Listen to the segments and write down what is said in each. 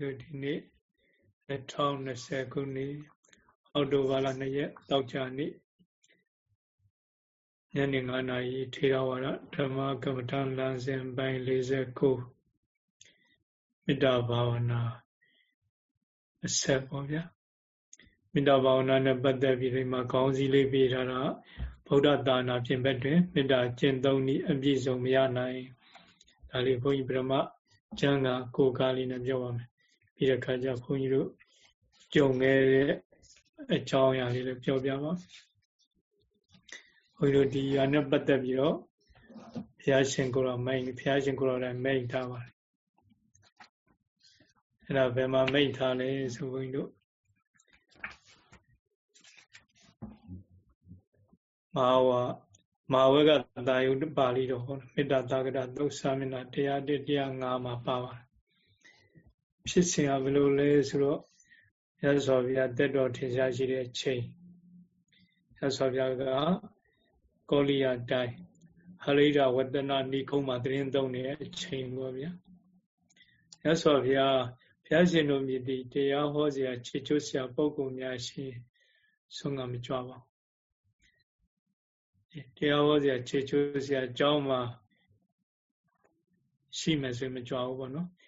တို့ဒီနေ့2020ခုနှစ်အောက်တိုဘာလ2ရက်တောက်ကြနေ့ညနေ9နာရီထေရဝါဒဓမ္မကမ္မဋ္ဌာန်းလမ်းစဉ်ပိုင်း49မေတ္တာဘာဝနာအဆက်ပေါ့ဗျာမေတ္တာဘာဝနာနဲ့ပတ်သက်ပြီးဒီမှာခေါင်းစည်းလေးပြထားတာဗုဒ္ဓသာနာပြင်ဘက်တွင်မေတ္တာကျင့်သုံးနည်းအပြည့်စုံမရနိုင်ဒါလေးဘုန်းကြီးပြမကျမ်းကကိုကားလေးနဲ့ပြောပါမယ် ပြီးတဲ့အခါကျဘုန်းကြီးတို့ကြုံခဲ့တဲ့အကြောင်းအရာလေးလည်းပြောပြပါဘုန်းကြီးတို့ဒီအရာနဲ့ပတ်သက်ပြီးတော့ဘုရားရှင်ကိုယ်တော်မိန်ဘုရားရှင်ကိုယ်တော်လည်းမိန်ထားပါတယ်အဲ့ဒါဘယ်မှာမိန်ထားလဲဆိုဘုန်းကြီးတို့မဟာဝါမဟာဝကတာယုပါဠိတော်ဟောမေတ္တာတာကရသုတ်စာမျက်နှာ101 105မှာပါပါတယ် ဖြစ်စဉ်ကဘယ်လိုလဲဆိုတော့ရသော်ဗျာတက်တော်ထင်ရှားရှိတဲ့ချိန်ရသော်ဗျာကကောလိယတိုင်းဟရိဒဝတ္တနာဏိကုံးမှာသတင်းသုံးနေတဲ့အချိန်ပေါ့ဗျာရသော်ဗျာဘုရားရှင်တို့မြည်တည်တရားဟောစရာခြေချွတ်စရာပုံကုများရှိဆုံးကမကြွပါဘူးတရားဟောစရာခြေချွတ်စရာအကြောင်းမှာရှိမယ်ဆိုရင်မကြွဘူးပေါ့နော်ဒီ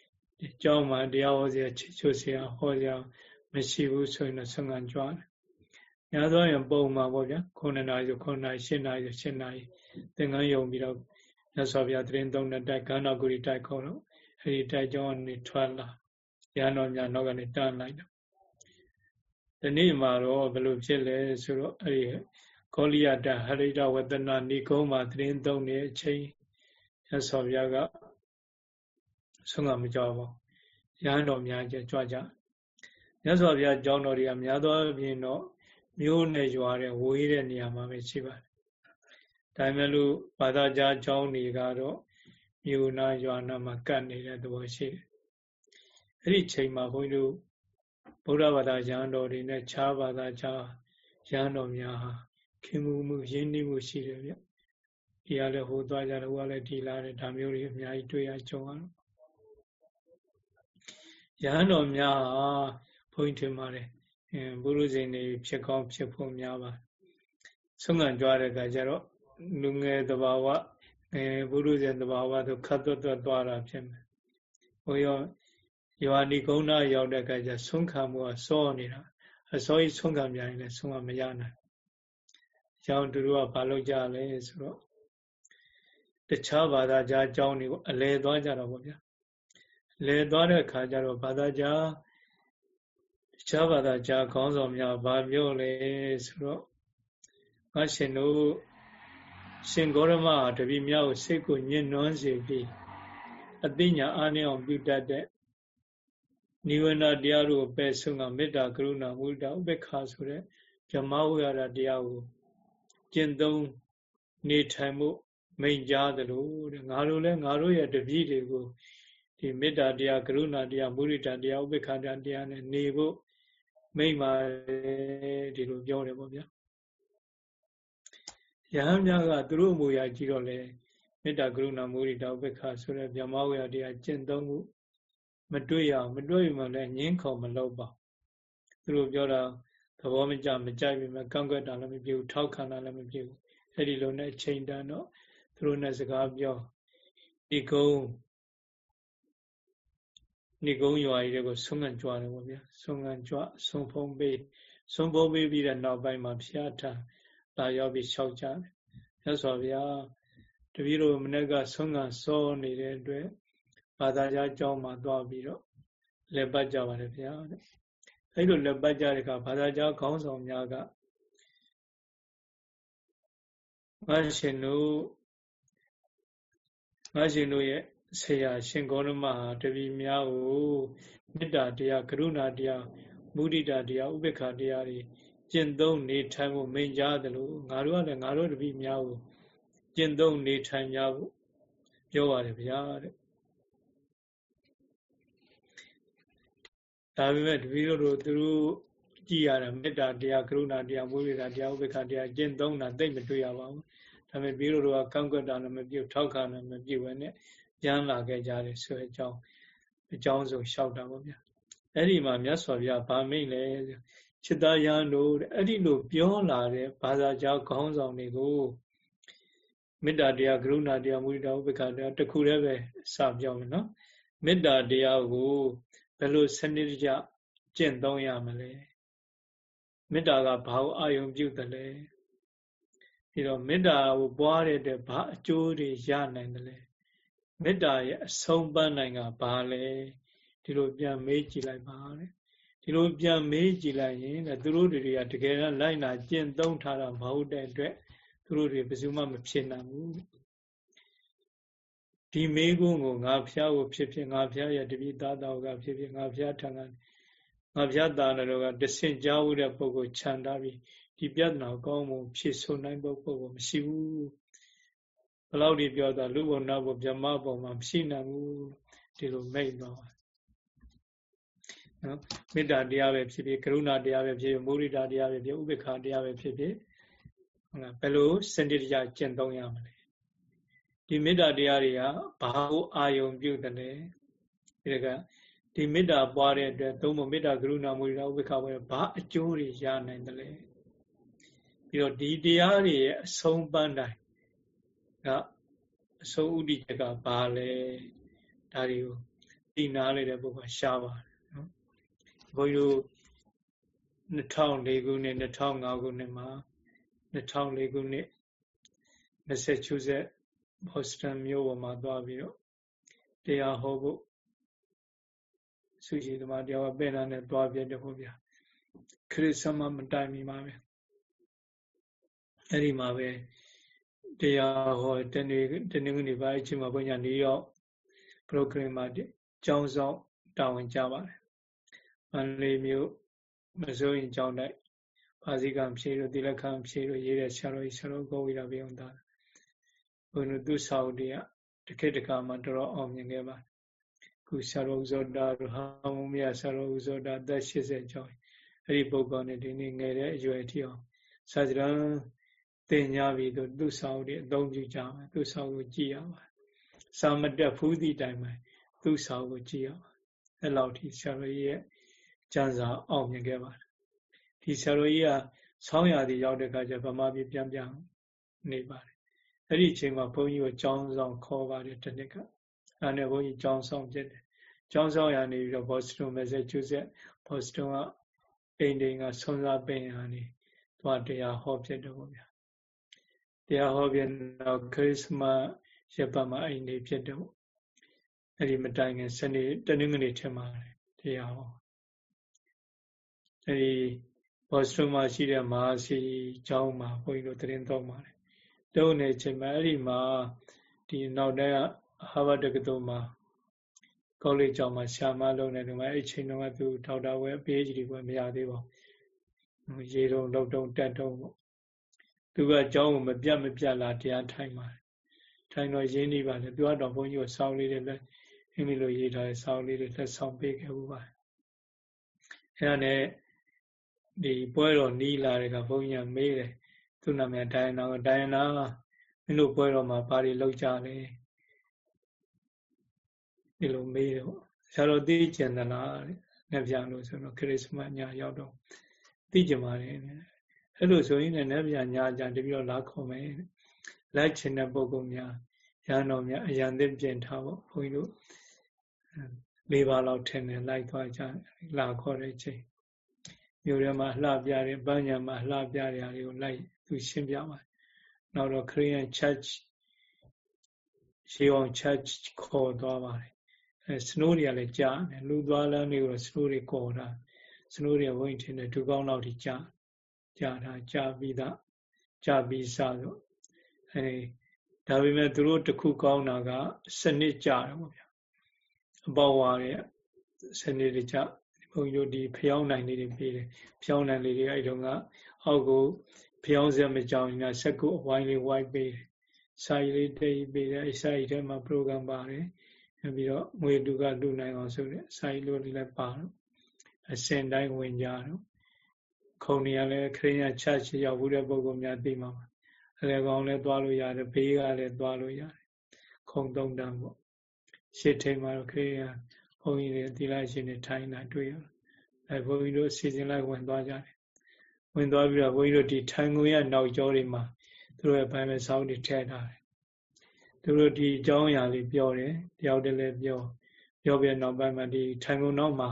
အကြောင်းမှာတရားဟောစရာခြေချွတ်စရာဟောစရာမရှိဘူးဆိုရင်တော့ဆံငံကြွားတယ်။များသောရင်ပုံမှာပေါ့ဗျာ9နာရီဆို9နာရီ10နာရီဆို10နာရီသင်္ကန်းယုံပြီးတော့မြတ်စွာဘုရားတရင်သုံးတဲ့တိုက်ကန္နာဂုရီတိုက်ခေါ်တော့အဲဒီတိုက်ကြောင်းကနေထွက်လာရဟန်းတော်များနောက်ကနေတန်းလိုက်တော့ဒီနေ့မှာတော့ဘယ်လိုဖြစ်လဲဆိုတော့အဲဒီကောလိယတဟရိတဝတနာဏိကုံးမှာတရင်သုံးနေအချိန်မြတ်စွာဘုရားက ဆုံးကမကြောက်ပါဘူးရဟန်းတော်များကြကြွကြမြတ်စွာဘုရားကျောင်းတော်တွေကများသောအားဖြင့်တော့မြို့နဲ့ရွာတဲ့ဝေးတဲ့နေရာမှာပဲရှိပါတယ်။ဒါပေမဲ့လို့ဘာသာကြားကျောင်းတွေကတော့မြို့နာရွာနာမှာကတ်နေတဲ့သဘောရှိတယ်။အဲ့ဒီချိန်မှာဘုန်းကြီးတို့ဗုဒ္ဓဘာသာရဟန်းတော်တွေနဲ့ခြားဘာသာခြားရဟန်းတော်များဟာခင်မှုမှုရင်းနှီးမှုရှိတယ်ဗျ။ဒီကလည်းဟိုသွားကြတယ်ဟိုကလည်းဒီလာတယ်ဒါမျိုးတွေအများကြီးတွေ့ရကြုံရတော့ ရဟန်းတော်များဟာဘုန်းကြီးထင်ပါတယ်ဘုရုဇင်တွေဖြစ်ကောင်းဖြစ်ဖို့များပါဆုံးခံကြွားတဲ့အခါကျတော့လူငယ်တဘာဝအဲဘုရုဇင်တဘာဝဆိုခတ်သွတ်သွတ်သွားတာဖြစ်မယ်ဘုရောယောနီကုန်းနာရောက်တဲ့အခါကျဆုံးခံမှုကစောနေတာအစောကြီးဆုံးခံပြန်ရင်လည်းဆုံးမမရနိုင်။ကျောင်းသူတို့ကဘာလုပ်ကြလဲဆိုတော့တခြားဘာသာကြားအကြောင်းတွေကိုအလဲသွားကြတော့ဗောဗျာ။ လဲသွားတဲ့အခါကျတော့ဘာသာကြားတခြားဘာသာကြားခေါင်းဆောင်များဘာပြောလဲဆိုတော့ငါရှင်တို့ရှင်ဂေါရမတပည့်များကိုစိတ်ကိုညှဉ်းနှွမ်းစေပြီးအသိဉာဏ်အားနည်းအောင်ပြုတတ်တဲ့နိဝရဏတရားတို့ပယ်ဆုံးကမေတ္တာကရုဏာမုဒ္ဒဥပေက္ခဆိုတဲ့ဓမ္မဝိဟာရတရားကိုကျင့်သုံးနေထိုင်မှုမိန်ကြားသလိုတဲ့ငါတို့လည်းငါတို့ရဲ့တပည့်တွေကို ဒီမေတ္တာတရားကရုဏာတရားမုဒိတာတရားဥပေက္ခတရားနဲ့နေဖို့မိမ့်ပါတယ်ဒီလိုပြောတယ်ပေါ့ဗျာယဟန်များကသူတို့အမူအရာကြည့်တော့လေမေတ္တာကရုဏာမုဒိတာဥပေက္ခဆိုတဲ့ဗျမဝေယတရားကျင့်သုံးမှုမတွေ့ရမတွေ့မှလည်းငင်းခုံမလုပ်ပါသူတို့ပြောတာသဘောမကျမကြိုက်ပြီမဲ့ကန့်ကွက်တာလည်းမပြေဘူးထောက်ခံတာလည်းမပြေဘူးအဲ့ဒီလိုနဲ့အချိန်တန်တော့သူတို့နဲ့စကားပြောဒီကုန်း နေကုန်းရွာကြီးတွေကိုဆုံးငံကြွားတယ်ပေါ့ဗျာဆုံးငံကြွဆုံးဖုံးပေးဆုံးဖုံးပေးပြီးတဲ့နောက်ပိုင်းမှာဖျားထားလာရောက်ပြီးလျှောက်ကြတယ်မြတ်စွာဘုရားတပည့်တော်မနေ့ကဆုံးငံစောနေတဲ့အတွက်ဘာသာကြားအကြောင်းမှာသွားပြီးတော့လက်ပတ်ကြပါတယ်ဗျာတဲ့အဲ့လိုလက်ပတ်ကြတဲ့အခါဘာသာကြားခေါင်းဆောင်များကငါရှင်တို့ငါရှင်တို့ရဲ့ ဆရာရှင်ဂေါရမဟာတပည့်များကိုမေတ္တာတရားကရုဏာတရားမုဒိတာတရားဥပေက္ခတရားတွေကျင့်သုံးနေထိုင်ဖို့မိန့်ကြားတယ်လို့ငါတို့ကလည်းငါတို့တပည့်များကိုကျင့်သုံးနေထိုင်ကြဖို့ပြောပါတယ်ဗျာတဲ့ဒါပေမဲ့တပည့်တို့သူတို့ကြည်ရတာမေတ္တာတရားကရုဏာတရားမုဒိတာတရားဥပေက္ခတရားကျင့်သုံးတာသိမတွေ့ရပါဘူးဒါပေမဲ့ပြီးတို့ကကန့်ကွက်တာလည်းမပြုတ်ထောက်ခံလည်းမပြုတ်ဘဲနဲ့ ပြန်လာခဲ့ကြတယ်ဆိုအကြောင်းအကြောင်းဆိုလျှောက်တာပေါ့ဗျာအဲ့ဒီမှာမြတ်စွာဘုရားဗာမိတ်လဲခြေသားရန်တို့အဲ့ဒီလိုပြောလာတဲ့ဘာသာကြောင်းခေါင်းဆောင်တွေကိုမေတ္တာတရားကရုဏာတရားမုဒိတာဥပက္ခတရားတခုတည်းပဲစပြောမယ်နော်မေတ္တာတရားကိုဘယ်လိုစနစ်တကျကျင့်သုံးရမလဲမေတ္တာကဘာကိုအာယုံပြုတယ်လဲပြီးတော့မေတ္တာကိုပွားရတဲ့ဘာအကျိုးတွေရနိုင်တယ်လဲ မေတ္တာရဲ့အဆုံးပန်းနိုင်ကဘာလဲဒီလိုပြန်မေးကြည့်လိုက်ပါတဲ့ဒီလိုပြန်မေးကြည့်လိုက်ရင်သူတို့တွေကတကယ်တော့လိုက်နာကျင့်သုံးထားတာမဟုတ်တဲ့အတွက်သူတို့တွေဘယ်သူမှမဖြစ်နိုင်ဘူးဒီမေးခွန်းကိုငါဖျားကိုဖြစ်ဖြစ်ငါဖျားရဲ့တပိသားတော်ကဖြစ်ဖြစ်ငါဖျားထံကငါဖျားသားတော်ကတဆင့်ကြားဦးတဲ့ပုဂ္ဂိုလ်ခြံထားပြီးဒီပြဿနာကောင်းမှုဖြစ်ဆိုနိုင်ပုဂ္ဂိုလ်မရှိဘူး ဘလောက်ဒီပြောတာလူဘုံနောက်ဘုံဗြဟ္မဘုံမှာမရှိနိုင်ဘူးဒီလိုမိတ်တော့နော်မေတ္တာတရားပဲဖြစ်ဖြစ်ကရုဏာတရားပဲဖြစ်ဖြစ်မုဒိတာတရားပဲဖြစ်ဥပေက္ခတရားပဲဖြစ်ဖြစ်ဟုတ်လားဘယ်လိုစင်တိတရားကျင့်သုံးရမလဲဒီမေတ္တာတရားတွေကဘာကိုအာယုံပြုတယ်လဲဒီကဒီမေတ္တာပွားတဲ့အတွက်သုံးဖို့မေတ္တာကရုဏာမုဒိတာဥပေက္ခပဲဘာအကျိုးတွေရနိုင်တယ်လဲပြီးတော့ဒီတရားတွေရဲ့အဆုံးပန်းတိုင်း ကအဆုံးဥဒိတကဘာလဲဒါတွေကိုသိနာလေတဲ့ပုဂ္ဂိုလ်ရှားပါတယ်နော်ဘုန်းကြီးတို့2004ခုနှစ်2005ခုနှစ်မှာ2004ခုနှစ်20ချူဆက်ဘော့စတန်မြို့ပေါ်မှာသွားပြီးတော့တရားဟောဖို့စုကြည်သမားတရားပဲ့လာနဲ့သွားပြတဲ့ဘုရားခရစ်စမမတိုင်မီမှာပဲအဲ့ဒီမှာပဲ တရားဟောတနေ့တနေ့ကနေပါအချိန်မှာဘုညာနေရောက် program မှာကျောင်းဆောင်တာဝန်ကြပါတယ်မန္တလေးမြို့မစိုးရင်ကျောင်းတိုက်ပါစီကံဖြေလို့တိလခံဖြေလို့ရေးတဲ့ဆရာတော်ကြီးဆရာတော်ကိုဝိရပြေအောင်တာဘုန်းတို့သူစာအုပ်တွေကတခေတ်တခါမှတော်တော်အောင်မြင်ခဲ့ပါတယ်ခုဆရာတော်ဥဇောတာတို့ဟာမုံမြဆရာတော်ဥဇောတာအသက်80ကျော်အဲ့ဒီပုဂ္ဂိုလ်နဲ့ဒီနေ့ငယ်တဲ့အရွယ်ထိအောင်စာကြံ တင်ညာပြီးတော့သူ့စာအုပ်တွေအသုံးပြုကြမယ်သူ့စာအုပ်ကိုကြည့်ရပါစာမတက်ဘူးသည့်တိုင်မှာသူ့စာအုပ်ကိုကြည့်ရပါအဲ့လောက်ထိဆရာတော်ကြီးရဲ့ကျမ်းစာအောင်မြင်ခဲ့ပါတယ်ဒီဆရာတော်ကြီးကဆောင်းရာသီရောက်တဲ့အခါကျဗမာပြည်ပြန်ပြန်နေပါတယ်အဲ့ဒီအချိန်မှာဘုန်းကြီးကိုကျောင်းဆောင်ခေါ်ပါတယ်တနစ်ကအဲ့နဲ့ဘုန်းကြီးကျောင်းဆောင်ဖြစ်တယ်ကျောင်းဆောင်ရနေပြီးတော့ဘော့စတွန်မက်ဆာချူးဆက်ဘော့စတွန်ကအိမ်တိန်ကဆွန်စားပင်ဟာနေသွားတရားဟောဖြစ်တယ်ပေါ့ဗျာ တရားဟောပြန်တော့ခရစ်မတ်ရပတ်မှာအိမ်နေဖြစ်တယ်ပေါ့အဲ့ဒီမတိုင်ခင်စနေတနင်္ဂနွေထင်ပါတယ်တရားဟောအဲ့ဒီဘော့စတွန်မှာရှိတဲ့မဟာစီကျောင်းမှာဘုန်းကြီးတို့တရင်တော်ပါတယ်တုံးနေချိန်မှာအဲ့ဒီမှာဒီနောက်တည်းကဟာဗတ်တက္ကသိုလ်မှာကောလိပ်ကျောင်းမှာရှာမလုံးနေတယ်မှာအဲ့ချိန်တော့သူဒေါက်တာဝဲအပေးကြီးတွေမရသေးပါဘူးရေတုံလောက်တုံတက်တုံပေါ့ သူကအကြောင်းကိုမပြတ်မပြတ်လာတရားထိုင်ပါတယ်ထိုင်တော့ရင်းနေပါလေသူကတော့ဘုန်းကြီးကိုစောင်းလေးတွေလက်အင်းမီလိုရေးထားတဲ့စောင်းလေးတွေလက်ဆောင်ပေးခဲ့ဘူးပါတယ်အဲ့ဒါနဲ့ဒီပွဲတော်နီးလာတဲ့ကဘုန်းကြီးကမေးတယ်သူ့နာမည်ဒိုင်နာကိုဒိုင်နာမင်းတို့ပွဲတော်မှာဘာတွေလုပ်ကြလဲဒီလိုမေးတယ်ပေါ့ဆရာတော်သိကျင်သလားတဲ့နှစ်ပြန်လို့ဆိုတော့ခရစ်စမတ်ညရောက်တော့သိကျင်ပါတယ် အဲ့လိုဆိုရင်လည်းနှစ်ပြန်ညကြတပြီးတော့လာခေါ်မယ်လိုက်ချင်တဲ့ပုဂ္ဂိုလ်များရဟန်းတော်များအရန်သစ်ပြင်ထားပေါ့ဘုန်းကြီးတို့လေးပါးလောက်ထင်တယ်လိုက်သွားကြလာခေါ်တဲ့ချိန်မြို့ထဲမှာလှပြတယ်ပန်းညာမှာလှပြတဲ့နေရာတွေကိုလိုက်သူရှင်းပြပါတယ်နောက်တော့ Korean Church ရှေးအောင် Church ခေါ်သွားပါတယ်အဲစနိုးတွေကလည်းကြားတယ်လူသွားလမ်းတွေကိုစနိုးတွေခေါ်တာစနိုးတွေဝိုင်းထင်းတယ်ဒုကောင်းလောက်ထိကြား ကြားတာကြားပြီးသားကြားပြီးစားဆိုအဲဒါပေမဲ့သူတို့တခုကောင်းတာကစနစ်ကြတယ်ပေါ့ဗျာအပေါ်ဝါရဲ့စနစ်တကျဘုန်းကြီးတို့ဒီဖျောင်းနိုင်လေးတွေပေးတယ်ဖျောင်းနိုင်လေးတွေအဲ့တုန်းကအောက်ကိုဖျောင်းစက်မကြောင်နေတာစက်ကုအဝိုင်းလေးဝိုင်းပေးတယ်စာရီလေးတိတ်ပေးတယ်အစာရီထဲမှာ program ပါတယ်ပြီးတော့ငွေတူကလူနိုင်အောင်ဆိုတဲ့စာရီလိုလေးလည်းပါတော့အစင်တိုင်းဝင်ကြတော့ ခုံနေရလဲခရစ်ယာန်ချချရောက်ဘူးတဲ့ပုံကများသိမှာပါအလေကောင်လည်းသွားလို့ရတယ်ဘေးကလည်းသွားလို့ရတယ်ခုံသုံးတန်းပေါ့ရှစ်ထိန်မှာတော့ခရစ်ယာန်ဘုန်းကြီးတွေသီလရှင်တွေထိုင်တာတွေ့ရအဲဘုန်းကြီးတို့စီစဉ်လိုက်ဝင်သွားကြတယ်ဝင်သွားပြီးတော့ဘုန်းကြီးတို့ဒီထိုင်ငုံရနောက်ကျောတွေမှာသူတို့ရဲ့ဘိုင်းမဲ့စောင်းတွေထည့်ထားတယ်သူတို့ဒီအကြောင်းအရာလေးပြောတယ်တယောက်တည်းလည်းပြော ပြောပြနောက်ပိုင်းမှာဒီထိုင်ငုံနောက်မှာ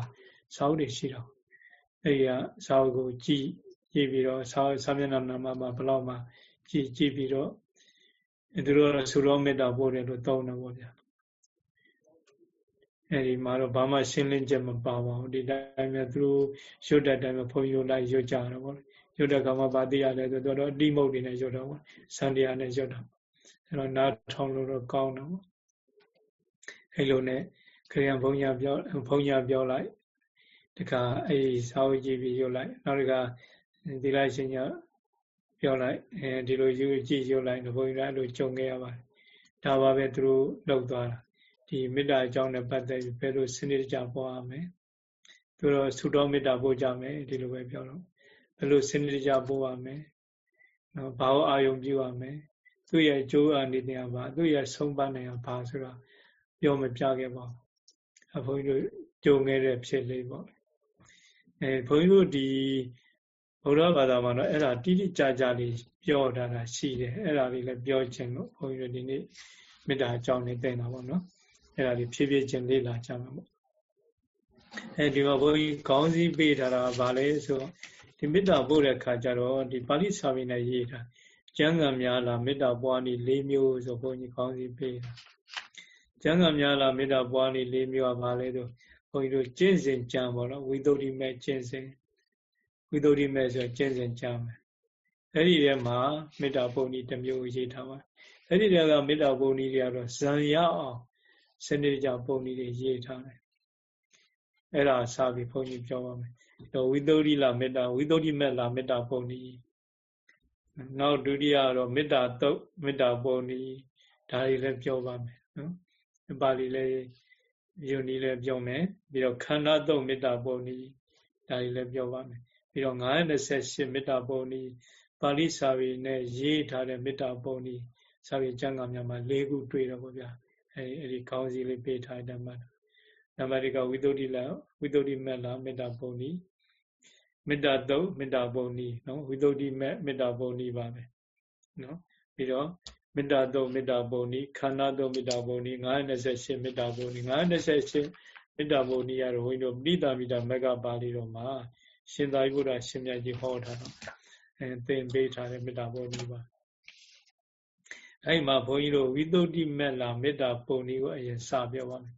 စောင်းတွေရှိတော့ အဲဒီကစောင်းကိုကြည်ကြည့်ပြီးတော့စောင်းစာမျက်နှာနာမှာဘလောက်မှကြည်ကြည့်ပြီးတော့သူတို့ကဆူတော်မေတ္တာပို့တယ်လို့သုံးတယ်ပေါ့ဗျာအဲဒီမှာတော့ဘာမှရှင်းလင်းချက်မပါပါဘူးဒီတိုင်းပဲသူတို့ရွတ်တဲ့တိုင်းပဲဘုန်းကြီးတို့လိုက်ရွတ်ကြတော့ပေါ့ရွတ်တဲ့ကမှဗာတိရတယ်ဆိုတော့အတိမုတ်တွေနဲ့ရွတ်တော့ပေါ့စံတရားနဲ့ရွတ်တာအဲတော့နားထောင်လို့တော့ကောင်းတော့အဲလိုနဲ့ခရိယံဘုန်းကြီးပြောဘုန်းကြီးပြောလိုက် တခါအဲဒီစာဝေးကြည့်ပြီးရွတ်လိုက်နောက်တခါသီလရှင်ညပြောလိုက်အဲဒီလိုယူကြည့်ရွတ်လိုက်ဘုန်းကြီးကအဲ့လိုကြုံခဲ့ရပါတယ်ဒါပါပဲသူတို့လောက်သွားတာဒီမေတ္တာအကြောင်းနဲ့ပတ်သက်ပြီးဘယ်လိုစနစ်တကျပွားရမလဲသူတို့ဆုတောင်းမေတ္တာပို့ကြမယ်ဒီလိုပဲပြောတော့ဘယ်လိုစနစ်တကျပို့ရမလဲနော်ဘာလို့အာယုံပြုရမလဲသူ့ရဲ့ကြိုးအနေနဲ့ပါသူ့ရဲ့ဆုံးပန်းနေရပါဆိုတာပြောမပြခဲ့ပါဘူးအဘုန်းကြီးတို့ကြုံခဲ့တဲ့ဖြစ်လေးပေါ့ အဲဘုန်းကြီးတို့ဒီဗုဒ္ဓဘာသာမှာတော့အဲ့ဒါတိတိကျကျလေးပြောထားတာရှိတယ်အဲ့ဒါလေးလည်းပြောခြင်းလို့ဘုန်းကြီးတို့ဒီနေ့မေတ္တာအကြောင်းလေးသင်တာပေါ့နော်အဲ့ဒါလေးဖြည်းဖြည်းချင်းလေ့လာကြမှာပေါ့အဲဒီမှာဘုန်းကြီးခေါင်းစည်းပေးထားတာဗာလဲဆိုဒီမေတ္တာပို့တဲ့ခါကျတော့ဒီပါဠိစာပေနဲ့ရေးတာကျမ်းဂန်များလားမေတ္တာပွားနည်း၄မျိုးဆိုဘုန်းကြီးခေါင်းစည်းပေးတာကျမ်းဂန်များလားမေတ္တာပွားနည်း၄မျိုးကဗာလဲဆို ဘုန်းကြီးတို့ကျင့်စဉ်ကြံပေါ့နော်ဝိသုဒ္ဓိမဲ့ကျင့်စဉ်ဝိသုဒ္ဓိမဲ့ဆိုကျင့်စဉ်ကြံမယ်အဲ့ဒီထဲမှာမေတ္တာပုံနည်းတစ်မျိုးရေးထားပါအဲ့ဒီထဲကမေတ္တာပုံနည်းတွေကတော့ဇံရအောင်စနစ်ကြပုံနည်းတွေရေးထားတယ်အဲ့ဒါစပြီးဘုန်းကြီးပြောပါမယ်တော့ဝိသုဒ္ဓိလာမေတ္တာဝိသုဒ္ဓိမဲ့လာမေတ္တာပုံနည်းနောက်ဒုတိယတော့မေတ္တာသုတ်မေတ္တာပုံနည်းဒါတွေလည်းပြောပါမယ်နော်ပါဠိလည်း ယုန်ဒီလည်းပြောမယ်ပြီးတော့ခန္ဓာသုတ်မေတ္တာပုံနည်းဒါတွေလည်းပြောပါမယ်ပြီးတော့928မေတ္တာပုံနည်းပါဠိစာပေနဲ့ရေးထားတဲ့မေတ္တာပုံနည်းစာပေကျမ်းဂန်များမှာ၄ခုတွေ့တော့ဗောဗျာအဲဒီအဲဒီခေါင်းစည်းလေးပေးထားတဲ့မှာနံပါတ်1ကဝိသုဒ္ဓိလဝိသုဒ္ဓိမက်လာမေတ္တာပုံနီမေတ္တာတုတ်မေတ္တာပုံနီနော်ဝိသုဒ္ဓိမက်မေတ္တာပုံနီပါပဲနော်ပြီးတော့ မေတ္တာတုတ်မေတ္တာပုံနီခန္ဓာတုတ်မေတ္တာပုံနီ928မေတ္တာပုံနီ928မေတ္တာပုံနီရတော့ဝိတို့ပိဋာမိတာမက္ကပါဠိတော်မှာရှင်သာရိပုတ္တရာရှင်မြတ်ကြီးဟောထားတော့အဲသင်ပေးထားတဲ့မေတ္တာပုံနီပါအဲ့မှာဘုန်းကြီးတို့ဝိသုဒ္ဓိမက်လာမေတ္တာပုံနည်းကိုအရင်စပြောပါမယ်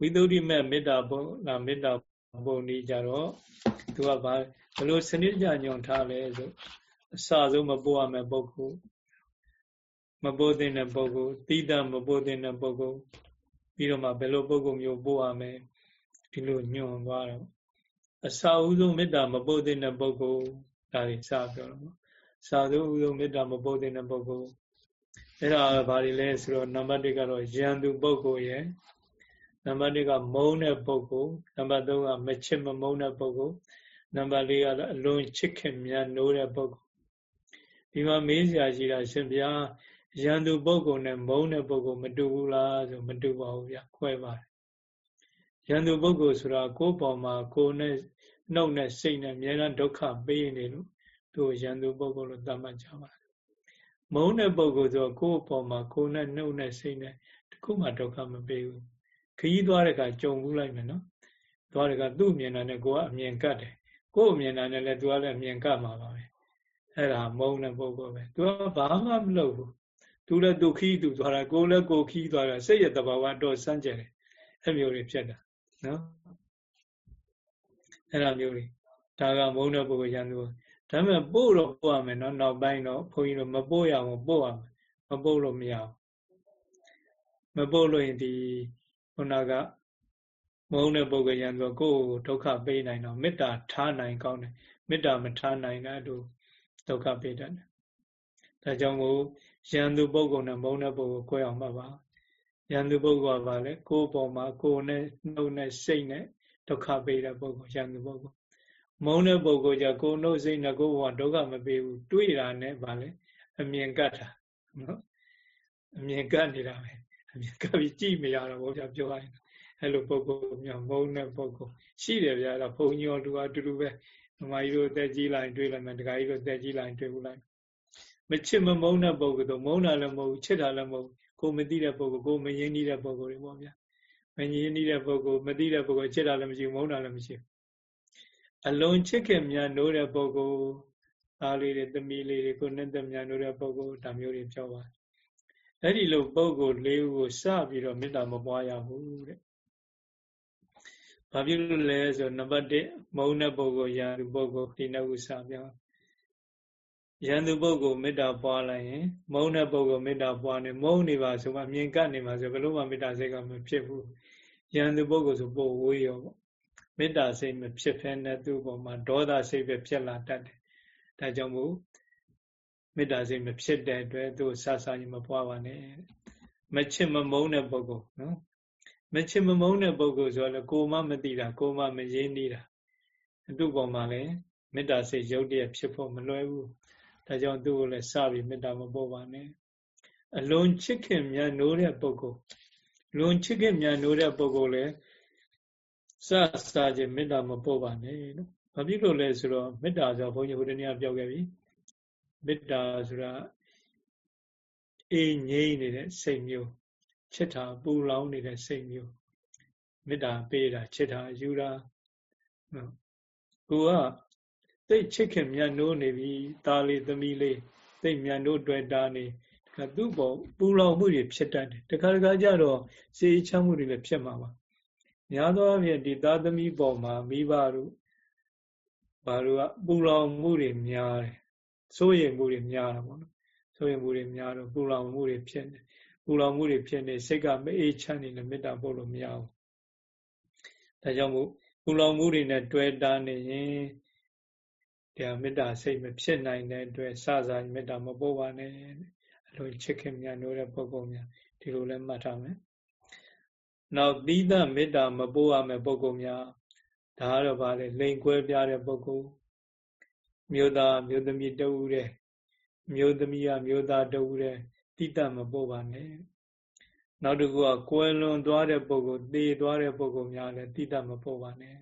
ဝိသုဒ္ဓိမက်မေတ္တာပုံလာမေတ္တာပုံနည်းကြတော့သူကဘာဘလို့စနစ်ကြညွန်ထားလဲဆိုအစဆုံးမပို့ရမယ့်ပုဂ္ဂိုလ် မပို့တဲ့ပုဂ္ဂိုလ်တိတမပို့တဲ့ပုဂ္ဂိုလ်ပြီးတော့မှဘယ်လိုပုဂ္ဂိုလ်မျိုးပို့ရမယ်ဒီလိုညွန်သွားတော့အစအဦးဆုံးမေတ္တာမပို့တဲ့ပုဂ္ဂိုလ်ဒါတွေစပြောတော့စာဆုံးဦးဆုံးမေတ္တာမပို့တဲ့ပုဂ္ဂိုလ်အဲ့ဒါဘာတွေလဲဆိုတော့နံပါတ်1ကတော့ယံသူပုဂ္ဂိုလ်ရယ်နံပါတ်2ကမုန်းတဲ့ပုဂ္ဂိုလ်နံပါတ်3ကမချစ်မမုန်းတဲ့ပုဂ္ဂိုလ်နံပါတ်4ကတော့အလွန်ချစ်ခင်မြတ်နိုးတဲ့ပုဂ္ဂိုလ်ဒီမှာမေးစရာရှိတာရှင်ဗျာ ယံသူပုဂ္ဂိုလ်နဲ့မုန်းတဲ့ပုဂ္ဂိုလ်မတူဘူးလားဆိုမတူပါဘူးဗျခွဲပါတယ်ယံသူပုဂ္ဂိုလ်ဆိုတာကိုယ်ပေါ်မှာကိုယ်နဲ့နှုတ်နဲ့စိတ်နဲ့အများအားဒုက္ခပေးနေလို့သူယံသူပုဂ္ဂိုလ်လို့သတ်မှတ်ကြပါတယ်မုန်းတဲ့ပုံကိုဆိုကိုယ့်အပေါ်မှာကိုယ်နဲ့နှုတ်နဲ့စိတ်နဲ့တခုမှဒုက္ခမပေးဘူးခရီးသွားတဲ့အခါကြုံဘူးလိုက်မယ်နော်သွားတဲ့အခါသူ့မြင်တာနဲ့ကိုယ်ကအမြင်ကတ်တယ်ကိုယ်အမြင်တာနဲ့လည်းသူကလည်းအမြင်ကတ်မှာပါပဲအဲ့ဒါမုန်းတဲ့ပုံကိုပဲသူကဘာမှမလုပ်ဘူး သူလည်းသူခီးသူသွားတာကိုယ်လည်းကိုယ်ခီးသွားတာစိတ်ရဲ့တဘာဝတော့စမ်းကြတယ်အဲ့မျိုးတွေဖြစ်တာနော်အဲ့ဒါမျိုးတွေဒါကမုန်းတဲ့ပုံကိုရန်သူဒါပေမဲ့ပို့တော့ပို့ရမယ်နော်နောက်ပိုင်းတော့ဘုန်းကြီးတို့မပို့ရအောင်ပို့ရမယ်မပို့လို့မရဘူးမပို့လို့ရင်ဒီခုနကမုန်းတဲ့ပုဂ္ဂိုလ်ရန်ဆိုကိုယ့်ကိုဒုက္ခပေးနိုင်တော့မေတ္တာထားနိုင်ကောင်းတယ်မေတ္တာမထားနိုင်တဲ့တို့ဒုက္ခပေးတတ်တယ်ဒါကြောင့်ကို ရန်သူပုဂ္ဂိုလ်နဲ့မုန်းတဲ့ပုဂ္ဂိုလ်ကိုယ်အောင်မှတ်ပါရန်သူပုဂ္ဂိုလ်ကပါလေကိုယ်ပေါ်မှာကိုယ်နဲ့နှုတ်နဲ့စိတ်နဲ့ဒုက္ခပေးတဲ့ပုဂ္ဂိုလ်ရန်သူပုဂ္ဂိုလ်မုန်းတဲ့ပုဂ္ဂိုလ်ကြကိုယ်နှုတ်စိတ်နဲ့ကိုယ်ဘဝဒုက္ခမပေးဘူးတွေးတာနဲ့ဗာလေအမြင်ကတ်တာနော်အမြင်ကတ်နေတာပဲအမြင်ကတ်ပြီးကြည့်မရတော့ဘောပြပြောရရင်အဲ့လိုပုဂ္ဂိုလ်များမုန်းတဲ့ပုဂ္ဂိုလ်ရှိတယ်ဗျာအဲ့ဒါဘုံညောတူအတူတူပဲဓမ္မကြီးတို့တက်ကြီးလိုက်တွေ့လိုက်မယ်ဒကာကြီးတို့တက်ကြီးလိုက်တွေ့ဘူးလိုက် မချစ်မမုန်းတဲ့ပုဂ္ဂိုလ်တော့မုန်းတာလည်းမဟုတ်ဘူးချစ်တာလည်းမဟုတ်ဘူးကိုမသိတဲ့ပုဂ္ဂိုလ်ကိုမရင်းနှီးတဲ့ပုဂ္ဂိုလ်တွေပေါ့ဗျာမရင်းနှီးတဲ့ပုဂ္ဂိုလ်မသိတဲ့ပုဂ္ဂိုလ်ချစ်တာလည်းမရှိဘူးမုန်းတာလည်းမရှိဘူးအလုံးချစ်ခင်များနိုးတဲ့ပုဂ္ဂိုလ်သားလေးတွေသမီးလေးတွေကိုနဲ့တများနိုးတဲ့ပုဂ္ဂိုလ်ဒါမျိုးတွေပြောပါတယ်အဲ့ဒီလိုပုဂ္ဂိုလ်လေးကိုစပြီးတော့မေတ္တာမပွားရဘူးတဲ့ဘာဖြစ်လို့လဲဆိုနံပါတ်1မုန်းတဲ့ပုဂ္ဂိုလ်ရာသူပုဂ္ဂိုလ်ဒီနှစ်ခုစပြော ရန်သူပုဂ္ဂိုလ်မေတ္တာပွားလိုက်ရင် မုန်းတဲ့ပုဂ္ဂိုလ်မေတ္တာပွားနေမုန်းနေပါဆိုမှမြင်ကပ်နေပါဆိုဘယ်လိုမှမေတ္တာစိတ်ကမဖြစ်ဘူးရန်သူပုဂ္ဂိုလ်ဆိုပို့ဝေးရောပေါ့မေတ္တာစိတ်မဖြစ်ဖဲနဲ့သူ့ပေါ်မှာဒေါသစိတ်ပဲဖြစ်လာတတ်တယ်ဒါကြောင့်မို့မေတ္တာစိတ်မဖြစ်တဲ့အတွက်သူဆဆကြီးမပွားပါနဲ့မချစ်မမုန်းတဲ့ပုဂ္ဂိုလ်နော်မချစ်မမုန်းတဲ့ပုဂ္ဂိုလ်ဆိုတော့ကိုမမသိတာကိုမမရင်းနေတာသူ့ပေါ်မှာလည်းမေတ္တာစိတ်ရုပ်တရက်ဖြစ်ဖို့မလွယ်ဘူး ဒါကြောင့်သူ့ကိုလည်းစပြီးမေတ္တာမပို့ပါနဲ့အလွန်ချစ်ခင်မြတ်နိုးတဲ့ပုဂ္ဂိုလ်လွန်ချစ်ခင်မြတ်နိုးတဲ့ပုဂ္ဂိုလ်လည်းစစခြင်းမေတ္တာမပို့ပါနဲ့လို့ဘာဖြစ်လို့လဲဆိုတော့မေတ္တာဆိုဘုန်းကြီးဟိုတနေ့ကပြောခဲ့ပြီမေတ္တာဆိုတာအေးငြိမ့်နေတဲ့စိတ်မျိုးချစ်တာပူလောင်နေတဲ့စိတ်မျိုးမေတ္တာပေးတာချစ်တာယူတာနော်ကိုက သိချစ်ခင်မြတ်နိုးနေပြီသားလေးသမီးလေးသိမြတ်နိုးတွေ့တာနေသူ့ပေါ်ပူလောင်မှုတွေဖြစ်တတ်တယ်တခါတခါကျတော့စေချမ်းမှုတွေလည်းဖြစ်မှာပါများသောအားဖြင့်ဒီသားသမီးပေါ်မှာမိဘတို့ဘာလို့ကပူလောင်မှုတွေများတယ်စိုးရိမ်မှုတွေများတာပေါ့နော်စိုးရိမ်မှုတွေများတော့ပူလောင်မှုတွေဖြစ်နေပူလောင်မှုတွေဖြစ်နေစိတ်ကမအေးချမ်းနေလည်းမေတ္တာပို့လို့မရဘူးဒါကြောင့်မို့ပူလောင်မှုတွေနဲ့တွဲတားနေရင် ဒီမေတ္တာစိတ်မဖြစ်နိုင်တဲ့အတွက်စစာမေတ္တာမပို့ပါနဲ့အလိုချစ်ခင်များနိုးတဲ့ပုဂ္ဂိုလ်များဒီလိုလဲမှတ်ထားမယ်နောက်သီးသမေတ္တာမပို့ရမယ့်ပုဂ္ဂိုလ်များဒါကတော့ဗာလေလိန်ကွဲပြားတဲ့ပုဂ္ဂိုလ်မြို့သားမြို့သမီးတူတဲ့မြို့သမီးကမြို့သားတူတဲ့တိတမပို့ပါနဲ့နောက်တစ်ခုကကွယ်လွန်သွားတဲ့ပုဂ္ဂိုလ်သေသွားတဲ့ပုဂ္ဂိုလ်များလည်းတိတမပို့ပါနဲ့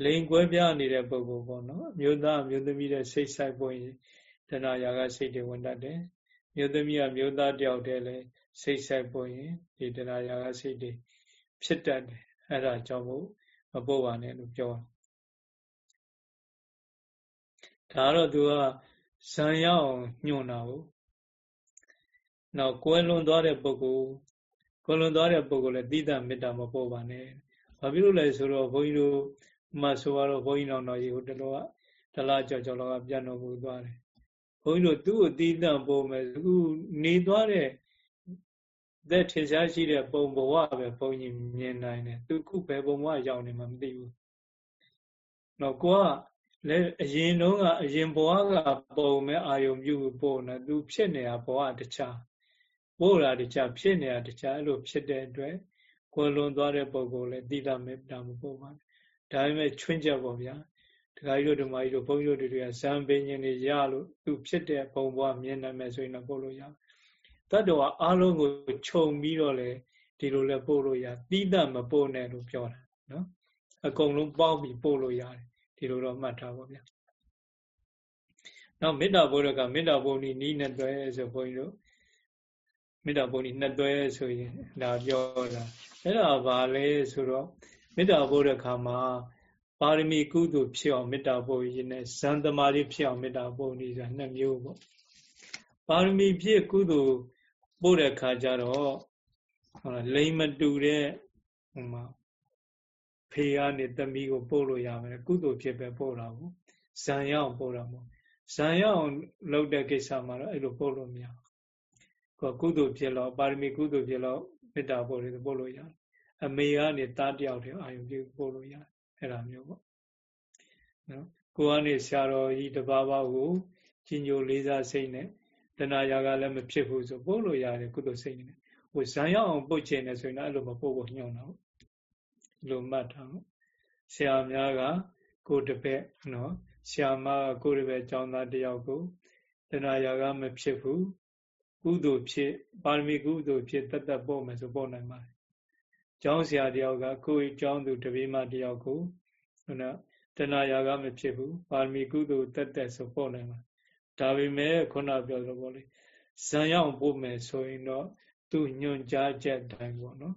လိန်ကွဲပြားနေတဲ့ပုဂ္ဂိုလ်ပေါ့နော်မြို့သားမြို့သမီးတဲ့စိတ်ဆိုင်ပွင့်တဏှာရာကစိတ်တွေဝင်တတ်တယ်မြို့သမီးကမြို့သားတယောက်တည်းလည်းစိတ်ဆိုင်ပွင့်ရင်ဒီတဏှာရာကစိတ်တွေဖြစ်တတ်တယ်အဲ့ဒါကြောင့်မို့မပို့ပါနဲ့လို့ပြောဒါတော့သူကဇံရအောင်ညွှန်တာကိုနောက်ကွယ်လွန်သွားတဲ့ပုဂ္ဂိုလ်ကွယ်လွန်သွားတဲ့ပုဂ္ဂိုလ်လည်းတိတ္တမေတ္တာမပို့ပါနဲ့ဘာဖြစ်လို့လဲဆိုတော့ဘုန်းကြီးတို့ မှဆိုတော့ဘုန်းကြီးတော်တော်ကြီးဟိုတလောကတလားကြော်ကြော်လောကပြန်တော်မူသွားတယ်ဘုန်းကြီးတို့သူ့ကိုတိတ္တပို့မယ်အခုနေသွားတဲ့သက်ထင်ရှားရှိတဲ့ပုံဘဝပဲဘုန်းကြီးမြင်နိုင်တယ်သူခုဘယ်ပုံဘဝရောက်နေမှမသိဘူးတော့ကိုကလည်းအရင်တုန်းကအရင်ဘဝကပုံမဲ့အာယုံပြုပို့နေသူဖြစ်နေတာဘဝတခြားပို့တာတခြားဖြစ်နေတာတခြားအဲ့လိုဖြစ်တဲ့အတွက်ကိုလွန်သွားတဲ့ပုံကိုလည်းတိတမေတ္တာမပို့ပါနဲ့ ဒါပေမဲ့ချွင်းချက်ပေါ့ဗျာဒကာကြီးတို့ဓမ္မကြီးတို့ဘုန်းကြီးတို့တွေကဇံပင်ရှင်တွေရလို့သူဖြစ်တဲ့ပုံဘဝမြင်နိုင်မယ်ဆိုရင်တော့ပို့လို့ရတတ္တဝါအားလုံးကိုခြုံပြီးတော့လေဒီလိုလဲပို့လို့ရတိတမပို့နဲ့လို့ပြောတာနော်အကုန်လုံးပေါင်းပြီးပို့လို့ရတယ်ဒီလိုတော့မှတ်ထားပါဗျာနောက်မေတ္တာဘုရားကမေတ္တာဘုံဤနီးနဲ့တွဲဆိုဘုန်းကြီးတို့မေတ္တာဘုံဤနှစ်တွဲဆိုရင်ဒါပြောတာအဲ့ဒါဘာလဲဆိုတော့ မေတ္တာဘုရားခါမှာပါရမီကုသိုလ်ဖြစ်အောင်မေတ္တာပို့ရင်းနဲ့ဇန်သမာဓိဖြစ်အောင်မေတ္တာပို့နေဆိုတာနှစ်မျိုးပေါ့ပါရမီဖြစ်ကုသိုလ်ပို့တဲ့ခါကျတော့ဟုတ်လားလိမ်မတူတဲ့ဟိုမှာဖေကနေသမီးကိုပို့လို့ရမယ်ကုသိုလ်ဖြစ်ပဲပို့တာကိုဇံရအောင်ပို့တာမဟုတ်ဇံရအောင်လုပ်တဲ့ကိစ္စမှာတော့အဲ့လိုပို့လို့မရဘူးကုသိုလ်ဖြစ်တော့ပါရမီကုသိုလ်ဖြစ်တော့မေတ္တာပို့တယ်ပို့လို့ရတယ် အမေကနေသားတယောက်တည်းအာယုပြုပို့လို့ရတယ်အဲ့ဒါမျိုးပေါ့နော်ကိုကနေဆရာတော်ကြီးတပါးပါးကိုကြီးညိုလေးစားစိတ်နဲ့တဏှာရာကလည်းမဖြစ်ဘူးဆိုပို့လို့ရတယ်ကုသိုလ်စိတ်နဲ့ဟိုဇံရအောင်ပုတ်ချင်တယ်ဆိုရင်အဲ့လိုမပို့ဖို့ညှောင်းတော့လိုမှတ်ထားဆရာများကကိုတပည့်နော်ဆရာမကကိုတပည့်ကျောင်းသားတယောက်ကိုတဏှာရာကမဖြစ်ဘူးကုသိုလ်ဖြစ်ပါရမီကုသိုလ်ဖြစ်တတ်တတ်ပို့မယ်ဆိုပို့နိုင်ပါတယ် ကျောင်းဆရာတယောက်ကကိုယ်ကျောင်းသူတပည့်မတယောက်ကိုဟုတ်နော်တဏှာရာကမဖြစ်ဘူးပါရမီကုသိုလ်တက်တက်ဆိုပို့နိုင်မှာဒါပေမဲ့ခုနပြောသလိုပေါ့လေဇံရောက်ပို့မယ်ဆိုရင်တော့သူညွန်ကြားချက်တိုင်းပေါ့နော်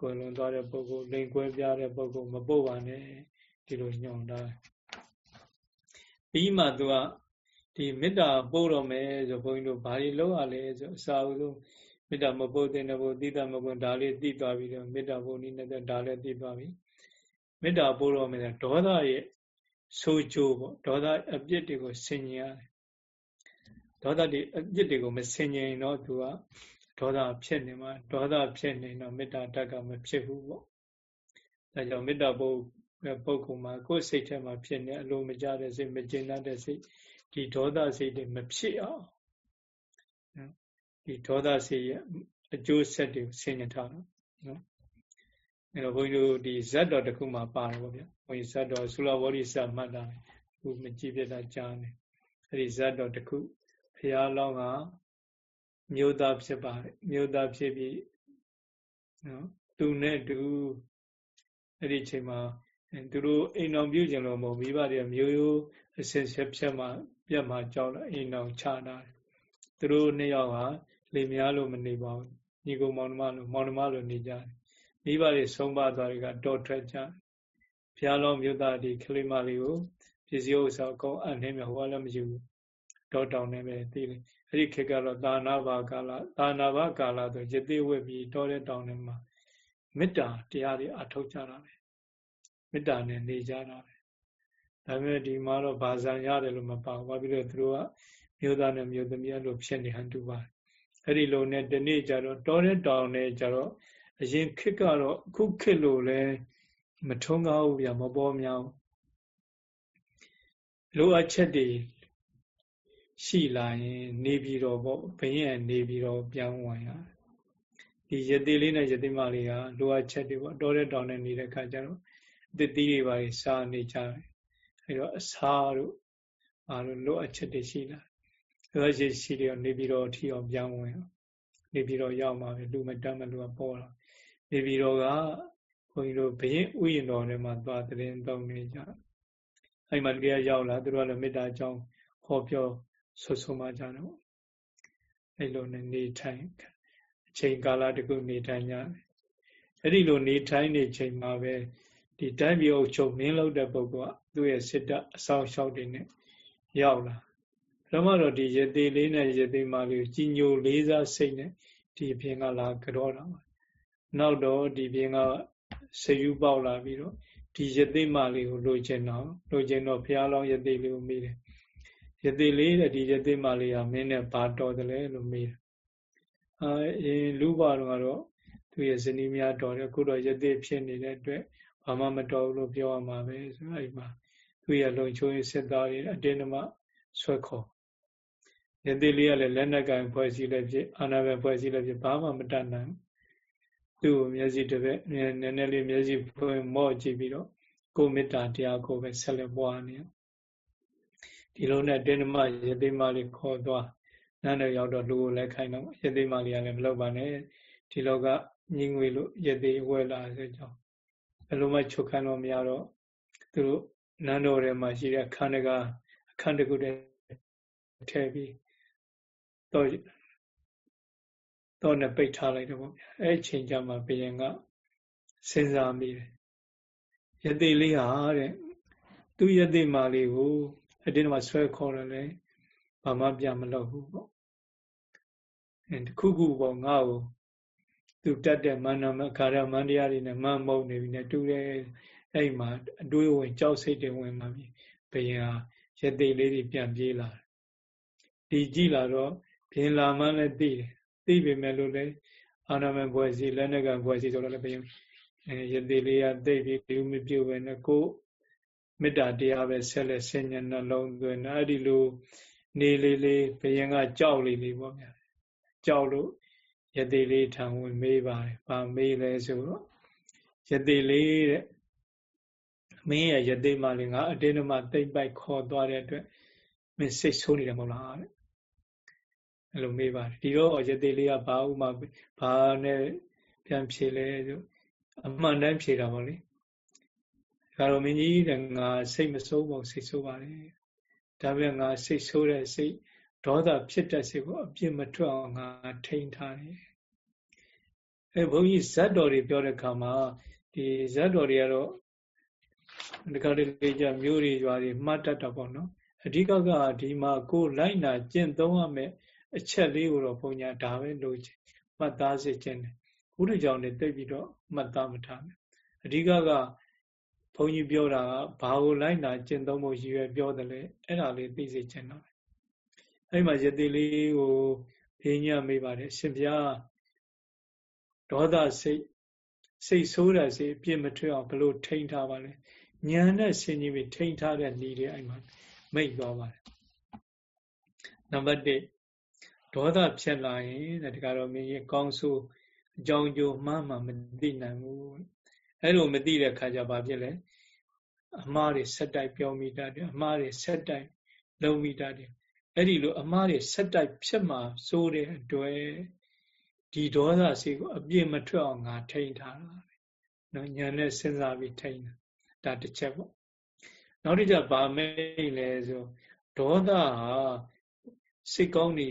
ကိုယ်လွန်သွားတဲ့ပုဂ္ဂိုလ်လိန်ကွဲပြားတဲ့ပုဂ္ဂိုလ်မပို့ပါနဲ့ဒီလိုညွန်တာပြီးမှသူကဒီမေတ္တာပို့တော့မယ်ဆိုဘုန်းကြီးတို့ဘာတွေလုပ်ရလဲဆိုအစာအုပ်ဆုံး မေတ္တာမပို့တဲ့ဘုသိတာမပို့ဒါလေးသိသွားပြီးတော့မေတ္တာပို့နည်းနဲ့ဒါလည်းသိသွားပြီမေတ္တာပို့တော့မယ်ဒေါသရဲ့ဆိုးကျိုးပေါ့ဒေါသအပြစ်တွေကိုဆင်ញင်ရတယ်ဒေါသတွေအပြစ်တွေကိုမဆင်ញင်တော့သူကဒေါသဖြစ်နေမှာဒေါသဖြစ်နေတော့မေတ္တာတတ်ကမဖြစ်ဘူးပေါ့ဒါကြောင့်မေတ္တာပုဂ္ပုဂ္ဂိုလ်မှာကိုယ်စိတ်ထဲမှာဖြစ်နေအလိုမကျတဲ့စိတ်မကျေနပ်တဲ့စိတ်ဒီဒေါသစိတ်တွေမဖြစ်အောင် ဒီဒေါသစိတ်ရဲ့အကျိုးဆက်တွေကိုဆင်ញထားတော့နော်အဲတော့ဘုန်းကြီးတို့ဒီဇတ်တော်တစ်ခုမှပါတယ်ဗောဗျာဘုန်းကြီးဇတ်တော်သုလဝရိစမှတ်တာခုမကြည့်ပြတာကြားနေအဲဒီဇတ်တော်တစ်ခုဘုရားလောင်းကမြို့သားဖြစ်ပါတယ်မြို့သားဖြစ်ပြီးနော်သူနဲ့တူအဲ့ဒီချိန်မှာသူတို့အိမ်တော်ပြုကျင်လို့မဟုတ်မိဘတွေမျိုးရိုးအစစ်ဆက်ဖြတ်မှပြတ်မှကြောက်တော့အိမ်တော်ချတာသူတို့နှစ်ယောက်ဟာ လေများလို့မနေပါဘူးညီကောင်မောင်နှမလို့မောင်နှမလို့နေကြတယ်မိဘတွေဆုံးပါသွားတွေကတော်ထွက်ကြဘုရားလုံးမြို့သားဒီခလေးမလေးကိုပစ္စည်းဥစ္စာအကုန်အနှင်းမြဟိုကလည်းမရှိဘူးတောတောင်နေပဲသိတယ်အဲ့ဒီခေတ်ကတော့သာနာဘာကာလသာနာဘာကာလဆိုရသေးဝက်ပြီးတောတဲ့တောင်တွေမှာမေတ္တာတရားတွေအထောက်ကြတာပဲမေတ္တာနဲ့နေကြတာပဲဒါပေမဲ့ဒီမှာတော့ဘာသာရတယ်လို့မပါဘူးဘာဖြစ်လို့သူတို့ကမျိုးသားနဲ့မျိုးသမီးအဲ့လိုဖြစ်နေဟန်တူပါတယ် အဲ့ဒီလိုနဲ့ဒီနေ့ကျတော့တောတဲ့တောင်နဲ့ကျတော့အရင်ခေတ်ကတော့အခုခေတ်လို့လဲမထုံးကားဘူးဗျာမပေါ်များလိုအပ်ချက်တွေရှိလာရင်နေပြီးတော့ပေါ့ဘယင်းနေပြီးတော့ပြောင်းဝင်ရတယ်ဒီယတိလေးနဲ့ယတိမလေးကလိုအပ်ချက်တွေပေါ့တောတဲ့တောင်နဲ့နေတဲ့ခါကျတော့တတိတွေပါစားနေကြတယ်အဲတော့အစာတို့အားလို့လိုအပ်ချက်တွေရှိလာ လိုအပ်ချက်ရှိတယ်နေပြီးတော့ထီအောင်ပြောင်းဝင်နေပြီးတော့ရောက်มาပြီလူမတတ်မလူကပေါ်လာနေပြီးတော့ကဘုန်းကြီးတို့ဘယင်းဥယျာဉ်တော်ထဲမှာသွားတရင်တောင်းနေကြအဲ့မှာတကယ်ရောက်လာသူတို့ကလည်းမေတ္တာအကြောင်းဟောပြောဆွဆွမှကြတော့အဲ့လိုနဲ့နေထိုင်အချိန်ကာလတခုနေထိုင်ကြတယ်အဲ့ဒီလိုနေထိုင်နေချိန်မှာပဲဒီတိုင်းပြည်အုပ်ချုပ်မင်းလုပ်တဲ့ပုဂ္ဂိုလ်ကသူ့ရဲ့စစ်တပ်အဆောင်ရှောက်တွေနဲ့ရောက်လာ ပထမတော့ဒီရသေးလေးနဲ့ရသေးမလေးကြီးညိုလေးစားစိတ်နဲ့ဒီအပြင်ကလာကြောတာပါနောက်တော့ဒီပြင်ကဆယူပေါက်လာပြီးတော့ဒီရသေးမလေးကိုလိုချင်တော့လိုချင်တော့ဘုရားလောင်းရသေးလေးကိုမိတယ်ရသေးလေးတဲ့ဒီရသေးမလေးကမင်းနဲ့ဘာတော်တယ်လဲလို့မိတယ်အာရင်လူပါတော့ကတော့သူရဲ့ဇနီးများတော်တယ်ခုတော့ရသေးဖြစ်နေတဲ့အတွက်ဘာမှမတော်ဘူးလို့ပြောရမှာပဲဆိုအဲ့မှာသူရဲ့လုံချိုးရေးစစ်သားတွေအတင်းအမဆွဲခေါ် ရသေးလေးကလည်းလက်နက်ကင်ဖွဲ့စည်းလည်းဖြစ်အာနာပဲဖွဲ့စည်းလည်းဖြစ်ဘာမှမတတ်နိုင်သူ့ကိုမျက်စိတစ်ပဲနည်းနည်းလေးမျက်စိဖွင့်မော့ကြည့်ပြီးတော့ကိုမေတ္တာတရားကိုပဲဆက်လက်ပွားနေဒီလိုနဲ့တင်းမရသေးမလေးခေါ်သွားနန်းတော်ရောက်တော့လူကိုလည်းခိုင်းတော့ရသေးမလေးကလည်းမလုပ်ပါနဲ့ဒီလောကညင်ငွေလို့ရသေးဝဲလာဆိုကြောင်းဘယ်လိုမှချုပ်ခိုင်းလို့မရတော့သူတို့နန်းတော်ထဲမှာရှိတဲ့ခန္ဓာအခန်းတခုတည်းထည့်ပြီး တော့တော့နဲ့ပိတ်ထားလိုက်တော့ဗျာအဲ့ချိန်ကျမှဘုရင်ကစဉ်းစားမိတယ်ယသိလေးဟာတဲ့သူယသိမာလေးကိုအတင်းမှာဆွဲခေါ်တယ်လေဘာမှပြမလို့ဘူးပေါ့အဲတခုခုပေါ့ငါ့ကိုသူတတ်တဲ့မန္တမခါရမန္တရားတွေနဲ့မမုံနေပြီနဲ့တူတယ်အဲ့မှာအတွေးဝင်ကြောက်စိတ်တွေဝင်လာပြီဘယင်ဟာရသေးလေးတွေပြန်ပြေးလာဒီကြည့်လာတော့ ဘင်လာမှလည်းသိတယ်သိပေမဲ့လို့လည်းအာနာမဘွယ်စီလက်နက်ကဘွယ်စီဆိုတော့လည်းဘယင်အဲရသေးလေးကသိပြီးလူမပြုတ်ပဲနဲ့ကိုမေတ္တာတရားပဲဆက်လက်ဆင်ញံနှလုံးသွင်းအဲ့ဒီလိုနေလေးလေးဘယင်ကကြောက်လေးလေးပေါ့ဗျာကြောက်လို့ယတိလေးထံဝင်မေးပါတယ်။ဗာမေးလဲဆိုတော့ယတိလေးတဲ့မင်းရဲ့ယတိမလေးငါအတင်းအမတိတ်ပိုက်ခေါ်သွားတဲ့အတွက်မင်းစိတ်ဆိုးနေတယ်မဟုတ်လားတဲ့။ အဲ့လိုမေးပါတယ်။ဒီတော့ယတိလေးကဘာဥမာဘာနဲ့ပြန်ဖြေလဲဆိုအမှန်တမ်းဖြေတာပေါ့လေဒါတော့မင်းကြီးတဲ့ငါစိတ်မဆိုးဖို့စိတ်ဆိုးပါလေဒါပေမဲ့ငါစိတ်ဆိုးတဲ့စိတ်ဒေါသဖြစ်တဲ့စိတ်ကိုအပြစ်မထွက်အောင်ငါထိန်းထားတယ်အဲဘုန်းကြီးဇတ်တော်တွေပြောတဲ့အခါမှာဒီဇတ်တော်တွေကတော့ဒီကလေးကြမျိုးတွေရွာတွေမှတ်တတ်တာပေါ့နော်အဓိကကဒီမှာကိုလိုက်နာကျင့်သုံးရမယ် အချက်လေးကိုတော့ဘုန်းကြီးဒါပဲလို့ချင်မှတ်သားစေခြင်းတယ်ဘုရားကြောင့်လည်းတိတ်ပြီးတော့မှတ်သားမထားနဲ့အဓိကကဘုန်းကြီးပြောတာကဘာကိုလိုက်နာကျင့်သုံးဖို့ရည်ရွယ်ပြောတယ်လေအဲ့ဒါလေးသိစေချင်တော့အဲ့မှာယတိလေးကိုဘင်းညမေးပါတယ်ရှင်ဘုရားဒေါသစိတ်စိတ်ဆိုးတဲ့စိတ်ပြစ်မထွက်အောင်ဘလို့ထိန်းထားပါလဲဉာဏ်နဲ့ဆင်ခြင်ပြီးထိန်းထားတဲ့ဤတွေအဲ့မှာမိတ်သွားပါတယ်နံပါတ်1 ဒေါသဖြစ်လာရင်တခါတော့မင်းကြီးကောင်းဆိုးအကြောင်းကျိုးမှမှမသိနိုင်ဘူးအဲ့လိုမသိတဲ့ခါကျဘာဖြစ်လဲအမှားတွေဆက်တိုက်ပြောမိတတ်တယ်အမှားတွေဆက်တိုက်လုံးမိတတ်တယ်အဲ့ဒီလိုအမှားတွေဆက်တိုက်ဖြစ်မှာစိုးတဲ့အတွက်ဒီဒေါသစိတ်ကိုအပြည့်မထွက်အောင်ငါထိန်းထားတာနော်ညာနဲ့စဉ်းစားပြီးထိန်းတာဒါတစ်ချက်ပေါ့နောက်တစ်ချက်ဗာမိတ်လဲဆိုဒေါသဟာစိတ်ကောင်းနေ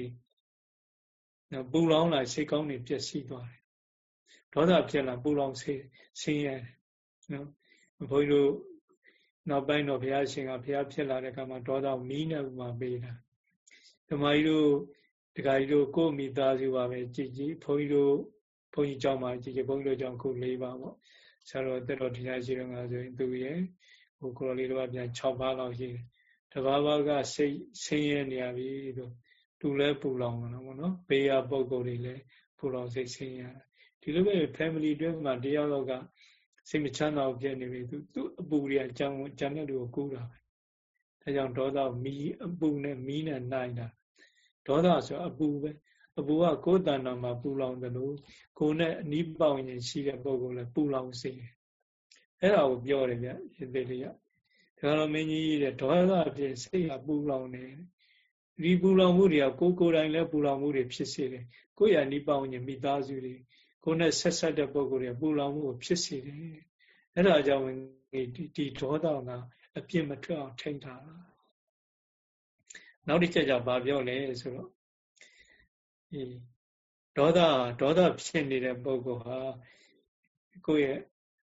နော်ပူလောင်လာစိတ်ကောင်းနေပျက်စီးသွားတယ်ဒေါသဖြစ်လာပူလောင်ဆင်းဆင်းရဲနော်ဘုန်းကြီးတို့နောက်ပိုင်းတော့ဘုရားရှင်ကဘုရားဖြစ်လာတဲ့အခါမှာဒေါသမီးနဲ့ဥမာပေးတာဓမ္မကြီးတို့ဒကာကြီးတို့ကိုယ်မိသားစုပါပဲကြည်ကြည်ဘုန်းကြီးတို့ဘုန်းကြီးเจ้าမှာကြည်ကြည်ဘုန်းကြီးတို့เจ้าခု၄ပါပေါ့ဆရာတော်တက်တော်တရားရှိတော့ငါဆိုရင်သူရဲ့ဟိုကိုလိုလေးတော့ပြန်6ပါးလောက်ရှိတယ်တဘာဘာကစိတ်ဆင်းရဲနေရပြီတို့ သူလဲပူလောင်တော့ဗောနော်ဘေးရပုံကိုယ်တွေလည်းပူလောင်စိတ်ဆင်းရဲဒီလိုပဲ family တွင်းမှာတရားတော်ကစိတ်မချမ်းသာဖြစ်နေပြီသူသူအပူတွေအကြောင်းဂျန်တဲ့လူကိုကူးတာပဲဒါကြောင့်ဒေါသမီးအပူနဲ့မီးနဲ့နိုင်တာဒေါသဆိုအပူပဲအပူကကိုယ်တဏ္ဍာမှာပူလောင်တယ်လို့ကိုယ်နဲ့အနီးပေါင်းရင်ရှိတဲ့ပုံကလည်းပူလောင်စေတယ်အဲ့ဒါကိုပြောတယ်ဗျရေသေးလေးကဒါတော့မင်းကြီးတဲ့ဒေါသအဖြစ်စိတ်ကပူလောင်နေ ဒီပူလောင်မှုတွေကကိုယ်ကိုယ်တိုင်လည်းပူလောင်မှုတွေဖြစ်စေတယ်ကိုယ့်ရနီးပေါင်းရင်မိသားစုတွေကိုယ်နဲ့ဆက်ဆက်တဲ့ပုံကိုယ်တွေပူလောင်မှုကိုဖြစ်စေတယ်အဲ့ဒါကြောင့်ဒီဒေါသကအပြစ်မထွက်အောင်ထိန်းထားတာနောက်တစ်ချက်ကြောင့်ဗာပြောလဲဆိုတော့ဒီဒေါသဒေါသဖြစ်နေတဲ့ပုဂ္ဂိုလ်ဟာကိုယ့်ရဲ့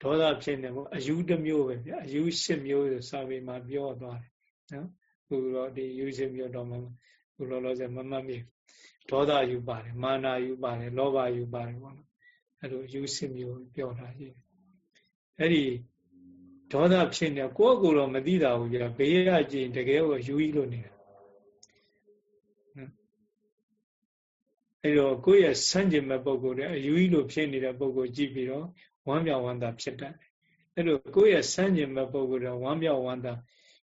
ဒေါသဖြစ်နေမှုအယူတစ်မျိုးပဲဗျအယူရှစ်မျိုးဆိုစာပေမှာပြောသွားတယ်နော် ခုတော့ဒီယူရှစ်မျိုးတော့မှခုလောလောဆယ်မမှတ်မိဒေါသယူပါတယ်မာနာယူပါတယ်လောဘယူပါတယ်ပေါ့နော်အဲ့လိုယူရှစ်မျိုးပြောတာရှိတယ်အဲ့ဒီဒေါသဖြစ်နေကိုယ့်အကူတော့မသိတာဘူးဗျဘေးရကြည့်တကယ်ကိုယူကြီးလို့နေတာအဲ့တော့ကိုယ့်ရဲ့ဆန့်ကျင်မဲ့ပုံကိုယ်တွေအယူကြီးလို့ဖြစ်နေတဲ့ပုံကိုကြည့်ပြီးတော့ဝမ်းမြောက်ဝမ်းသာဖြစ်တတ်တယ်အဲ့လိုကိုယ့်ရဲ့ဆန့်ကျင်မဲ့ပုံကိုယ်တွေဝမ်းမြောက်ဝမ်းသာ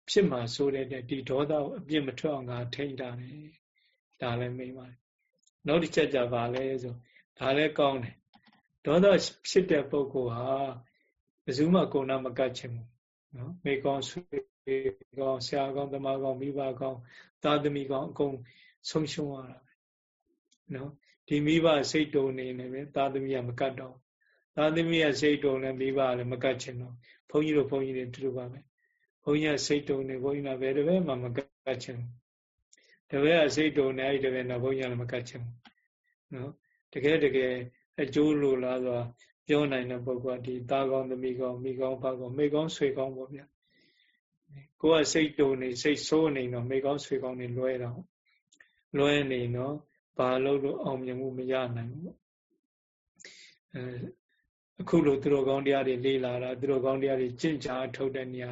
ဖြစ်မှာဆိုတဲ့ဒီဒေါသကိုအပြစ်မထွက်အောင်ငါထိန်းတာတယ်ဒါလည်းမိပါတယ်နောက်တစ်ချက်ကြပါလဲဆိုဒါလည်းကောင်းတယ်ဒေါသဖြစ်တဲ့ပုံကိုယ်ဟာဘယ်သူမှကိုယ်နာမကတ်ချင်ဘူးနော်မိကောင်းဆွေကောင်းဆရာကောင်းသမားကောင်းမိဘကောင်းသားသမီးကောင်းအကုန်ဆုံးရှုံးရတာနော်ဒီမိဘစိတ်တုံနေနေပဲသာသမီကမကတ်တော့သာသမီကစိတ်တုံနေမိဘလည်းမကတ်ချင်တော့ဘုန်းကြီးတို့ဘုန်းကြီးတွေတူတူပါပဲဘု န်းကြီးကစိတ်တုံနေဘုန်းကြီးကဘယ်တပည့်မှမကတ်ချင်ဘူးတပည့်ကစိတ်တုံနေအဲ့ဒီတပည့်တော့ဘုန်းကြီးကလည်းမကတ်ချင်ဘူးနော်တကယ်တကယ်အကျိုးလိုလားဆိုတာပြောနိုင်တဲ့ပုဂ္ဂိုလ်ကဒီသားကောင်းသမီးကောင်းမိကောင်းဖကောင်းမိကောင်းဆွေကောင်းပေါ့ဗျာကိုကစိတ်တုံနေစိတ်ဆိုးနေတော့မိကောင်းဆွေကောင်းနေလွဲတော့လွဲနေတော့ဘာလို့လို့အောင်မြင်မှုမရနိုင်ဘူးအဲအခုလိုသူတော်ကောင်းတရားတွေလေ့လာတာသူတော်ကောင်းတရားတွေကျင့်ကြအထုတ်တဲ့နေရာ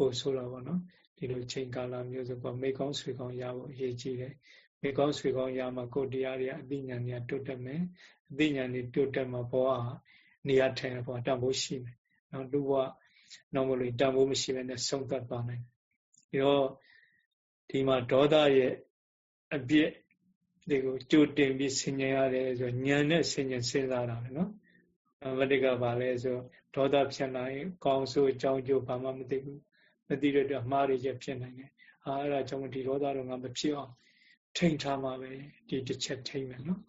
ပို့ဆိုတော့ဗောနော်ဒီလိုချိန်ကာလမျိုးဆိုတော့မိကောင်းဆွေကောင်းရဖို့အရေးကြီးတယ်မိကောင်းဆွေကောင်းရမှကိုယ်တရားတွေအသိဉာဏ်တွေတိုးတက်မယ်အသိဉာဏ်တွေတိုးတက်မှဘောကနေရာထိုင်ဘောတန်ဖို့ရှိမယ်နော်လူဘဝနောက်မလို့တန်ဖို့မရှိဘဲနဲ့ဆုံးသက်သွားနိုင်တယ်ပြီးတော့ဒီမှာဒေါသရဲ့အပြစ်တွေကိုကြိုတင်ပြီးဆင်ញင်ရတယ်ဆိုညံနဲ့ဆင်ញင်စဉ်းစားတာပဲနော်ဝတိကဘာလဲဆိုဒေါသဖြစ်နိုင်ကောင်းဆိုးအကြောင်းကျိုးဘာမှမသိဘူး မသိတဲ့အတွက်မှားရချက်ဖြစ်နိုင်တယ်အာအဲ့ဒါကြောင့်ဒီဒေါသတော့ငါမဖြစ်အောင်ထိန်ထားမှာပဲဒီတစ်ချက်ထိန်မယ်နော်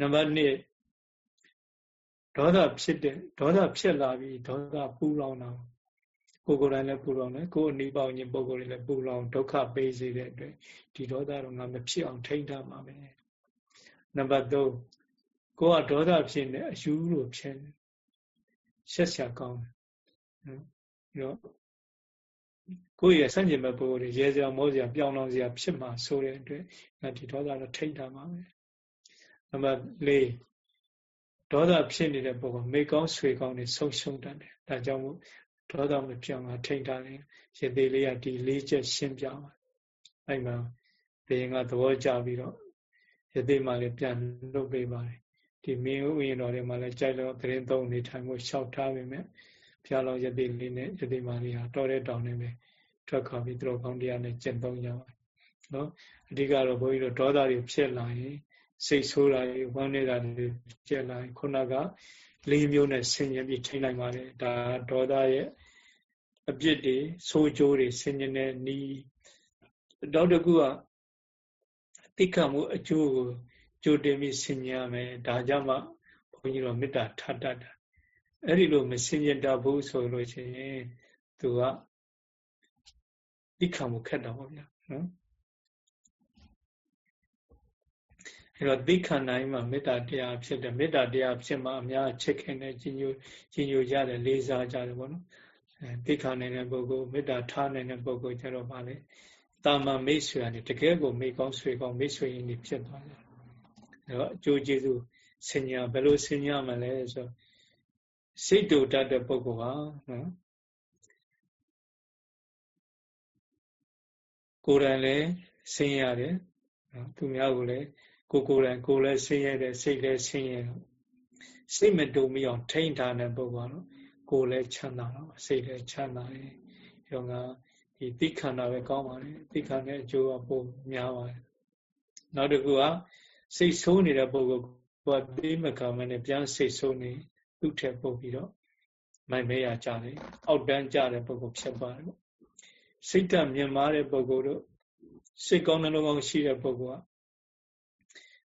နံပါတ်1ဒေါသဖြစ်တဲ့ဒေါသဖြစ်လာပြီးဒေါသပူလောင်တာကိုကိုယ်တိုင်လည်းပူလောင်တယ်ကိုယ်အနိပေါင်းခြင်းပုံကိုယ်တွေလည်းပူလောင်ဒုက္ခပေးစေတဲ့အတွက်ဒီဒေါသတော့ငါမဖြစ်အောင်ထိန်းထားမှာပဲနံပါတ်3ကိုကဒေါသဖြစ်နေအယူလို့ဖြစ်နေရှက်ရှာကောင်းတယ်နော် ကိုယ့်ရဲ့ဆန့်ကျင်ဘက်ပုဂ္ဂိုလ်တွေရဲစရာမောစရာပြောင်းလောင်စရာဖြစ်မှာဆိုတဲ့အတွက်ငါဒီဒေါသတော့ထိတ်တာပါပဲနံပါတ်၄ဒေါသဖြစ်နေတဲ့ပုဂ္ဂိုလ်မိကောင်းဆွေကောင်းတွေဆုံးရှုံးတတ်တယ်ဒါကြောင့်မို့ဒေါသမပြောင်းတာထိတ်တာလေရသေးလေးကဒီလေးချက်ရှင်းပြပါအဲ့မှာဘယင်ကသဘောကျပြီးတော့ရသေးမှလည်းပြန်လုပ်ပေးပါတယ်ဒီမင်းဥယျာဉ်တော်တွေမှာလည်းကြိုက်လို့သတင်းသုံးနေထိုင်မှုလျှောက်ထားပေမဲ့ဘုရားတော်ယတိလေးနဲ့ယတိမာလေးဟာတော်တဲ့တောင်နဲ့ပဲ ထွက်ခါပြီးသူတော်ကောင်းတရားနဲ့ကျင့်သုံးကြပါနော်အဓိကတော့ဘုန်းကြီးတို့ဒေါသတွေဖြစ်လာရင်စိတ်ဆိုးတာတွေဝမ်းနေတာတွေဖြစ်လာရင်ခုနကလေးမျိုးနဲ့ဆင်ញင်ပြီးထိနိုင်ပါတယ်ဒါဒေါသရဲ့အပြစ်တွေဆိုးကျိုးတွေဆင်ញင်တဲ့နီးတော့တကူကတိခတ်မှုအကျိုးကိုကြိုတင်ပြီးဆင်ញင်ရမယ်ဒါကြောင့်မှဘုန်းကြီးတို့မေတ္တာထတတ်တာအဲ့ဒီလိုမစင်ကြတတ်ဘူးဆိုလို့ရှိရင်သူက သိခံမှုခက်တော့ဗျာနော်အဲ့တော့သိခံနိုင်မှမေတ္တာတရားဖြစ်တယ်မေတ္တာတရားဖြစ်မှအများချစ်ခင်တဲ့ကြီးညိုကြီးညိုကြတယ်လေးစားကြတယ်ပေါ့နော်အဲသိခံနိုင်တဲ့ပုဂ္ဂိုလ်မေတ္တာထားနိုင်တဲ့ပုဂ္ဂိုလ်ကျတော့ပါလေတာမန်မိတ်ဆွေရတယ်တကယ်ကိုမိကောင်းဆွေကောင်းမိတ်ဆွေရင်းတွေဖြစ်သွားတယ်အဲ့တော့အကျိုးကျေးဇူးဆင်ညာဘယ်လိုဆင်ညာမလဲဆိုတော့စိတ်တူတတ်တဲ့ပုဂ္ဂိုလ်ဟာနော် ကိုယ်တိုင်လည်းဆင်းရတယ်နော်သူများကိုလည်းကိုကိုယ်တိုင်ကိုယ်လည်းဆင်းရဲတယ်စိတ်လည်းဆင်းရဲတော့စိတ်မတုံမီအောင်ထိန်းထားတဲ့ပုဂ္ဂိုလ်ကတော့ကိုယ်လည်းချမ်းသာတော့စိတ်လည်းချမ်းသာတယ်ရောငါဒီသိခန္ဓာပဲကောင်းပါလေသိခန္ဓာအကျိုးကပိုများပါတယ်နောက်တစ်ခုကစိတ်ဆိုးနေတဲ့ပုဂ္ဂိုလ်ကသိမကမနဲ့ပြန်စိတ်ဆိုးနေသူ့ထက်ပို့ပြီးတော့မိုင်မဲရကြတယ်အောက်တန်းကြတဲ့ပုဂ္ဂိုလ်ဖြစ်ပါတယ် စိတ်ဓာတ်မြင်မာတဲ့ပုဂ္ဂိုလ်တို့စိတ်ကောင်းနှလုံးကောင်းရှိတဲ့ပုဂ္ဂိုလ်က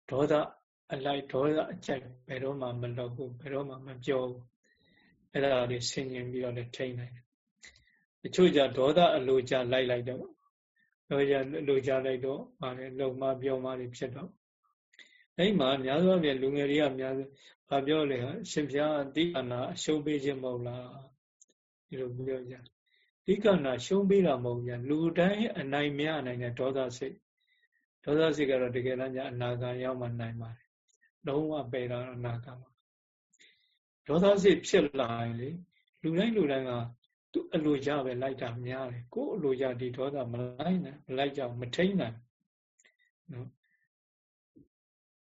ဒေါသအလိုက်ဒေါသအကြိုက်ဘယ်တော့မှမလုပ်ဘူးဘယ်တော့မှမပြောဘူးအဲ့ဒါလေးဆင်ញင်ပြီးတော့လည်းထိန်းနိုင်တယ်တချို့ကြဒေါသအလိုကြလိုက်လိုက်တော့ဒေါသအလိုကြလိုက်တော့ဗာလေလုံမပြောမတွေဖြစ်တော့အဲ့မှာများသောအားဖြင့်လူငယ်တွေကများဘာပြောလဲဟာရှင်ဖျားတိကနာအရှုံးပေးခြင်းမဟုတ်လားဒီလိုပြောကြ တိကနာရှုံးပေးတာမဟုတ်ဘူးလူတိုင်းအနိုင်မရနိုင်တဲ့ဒေါသစိတ်ဒေါသစိတ်ကတော့တကယ်တမ်းကျအနာဂါရောက်မှနိုင်ပါတယ်လုံးဝပယ်တာအနာဂါမှာဒေါသစိတ်ဖြစ်လာရင်လေလူတိုင်းလူတိုင်းကသူ့အလိုကြပဲလိုက်တာများတယ်ကိုယ်အလိုကြဒီဒေါသမလိုက်နိုင်မလိုက်ကြဘူးမထိန်နိုင်နော်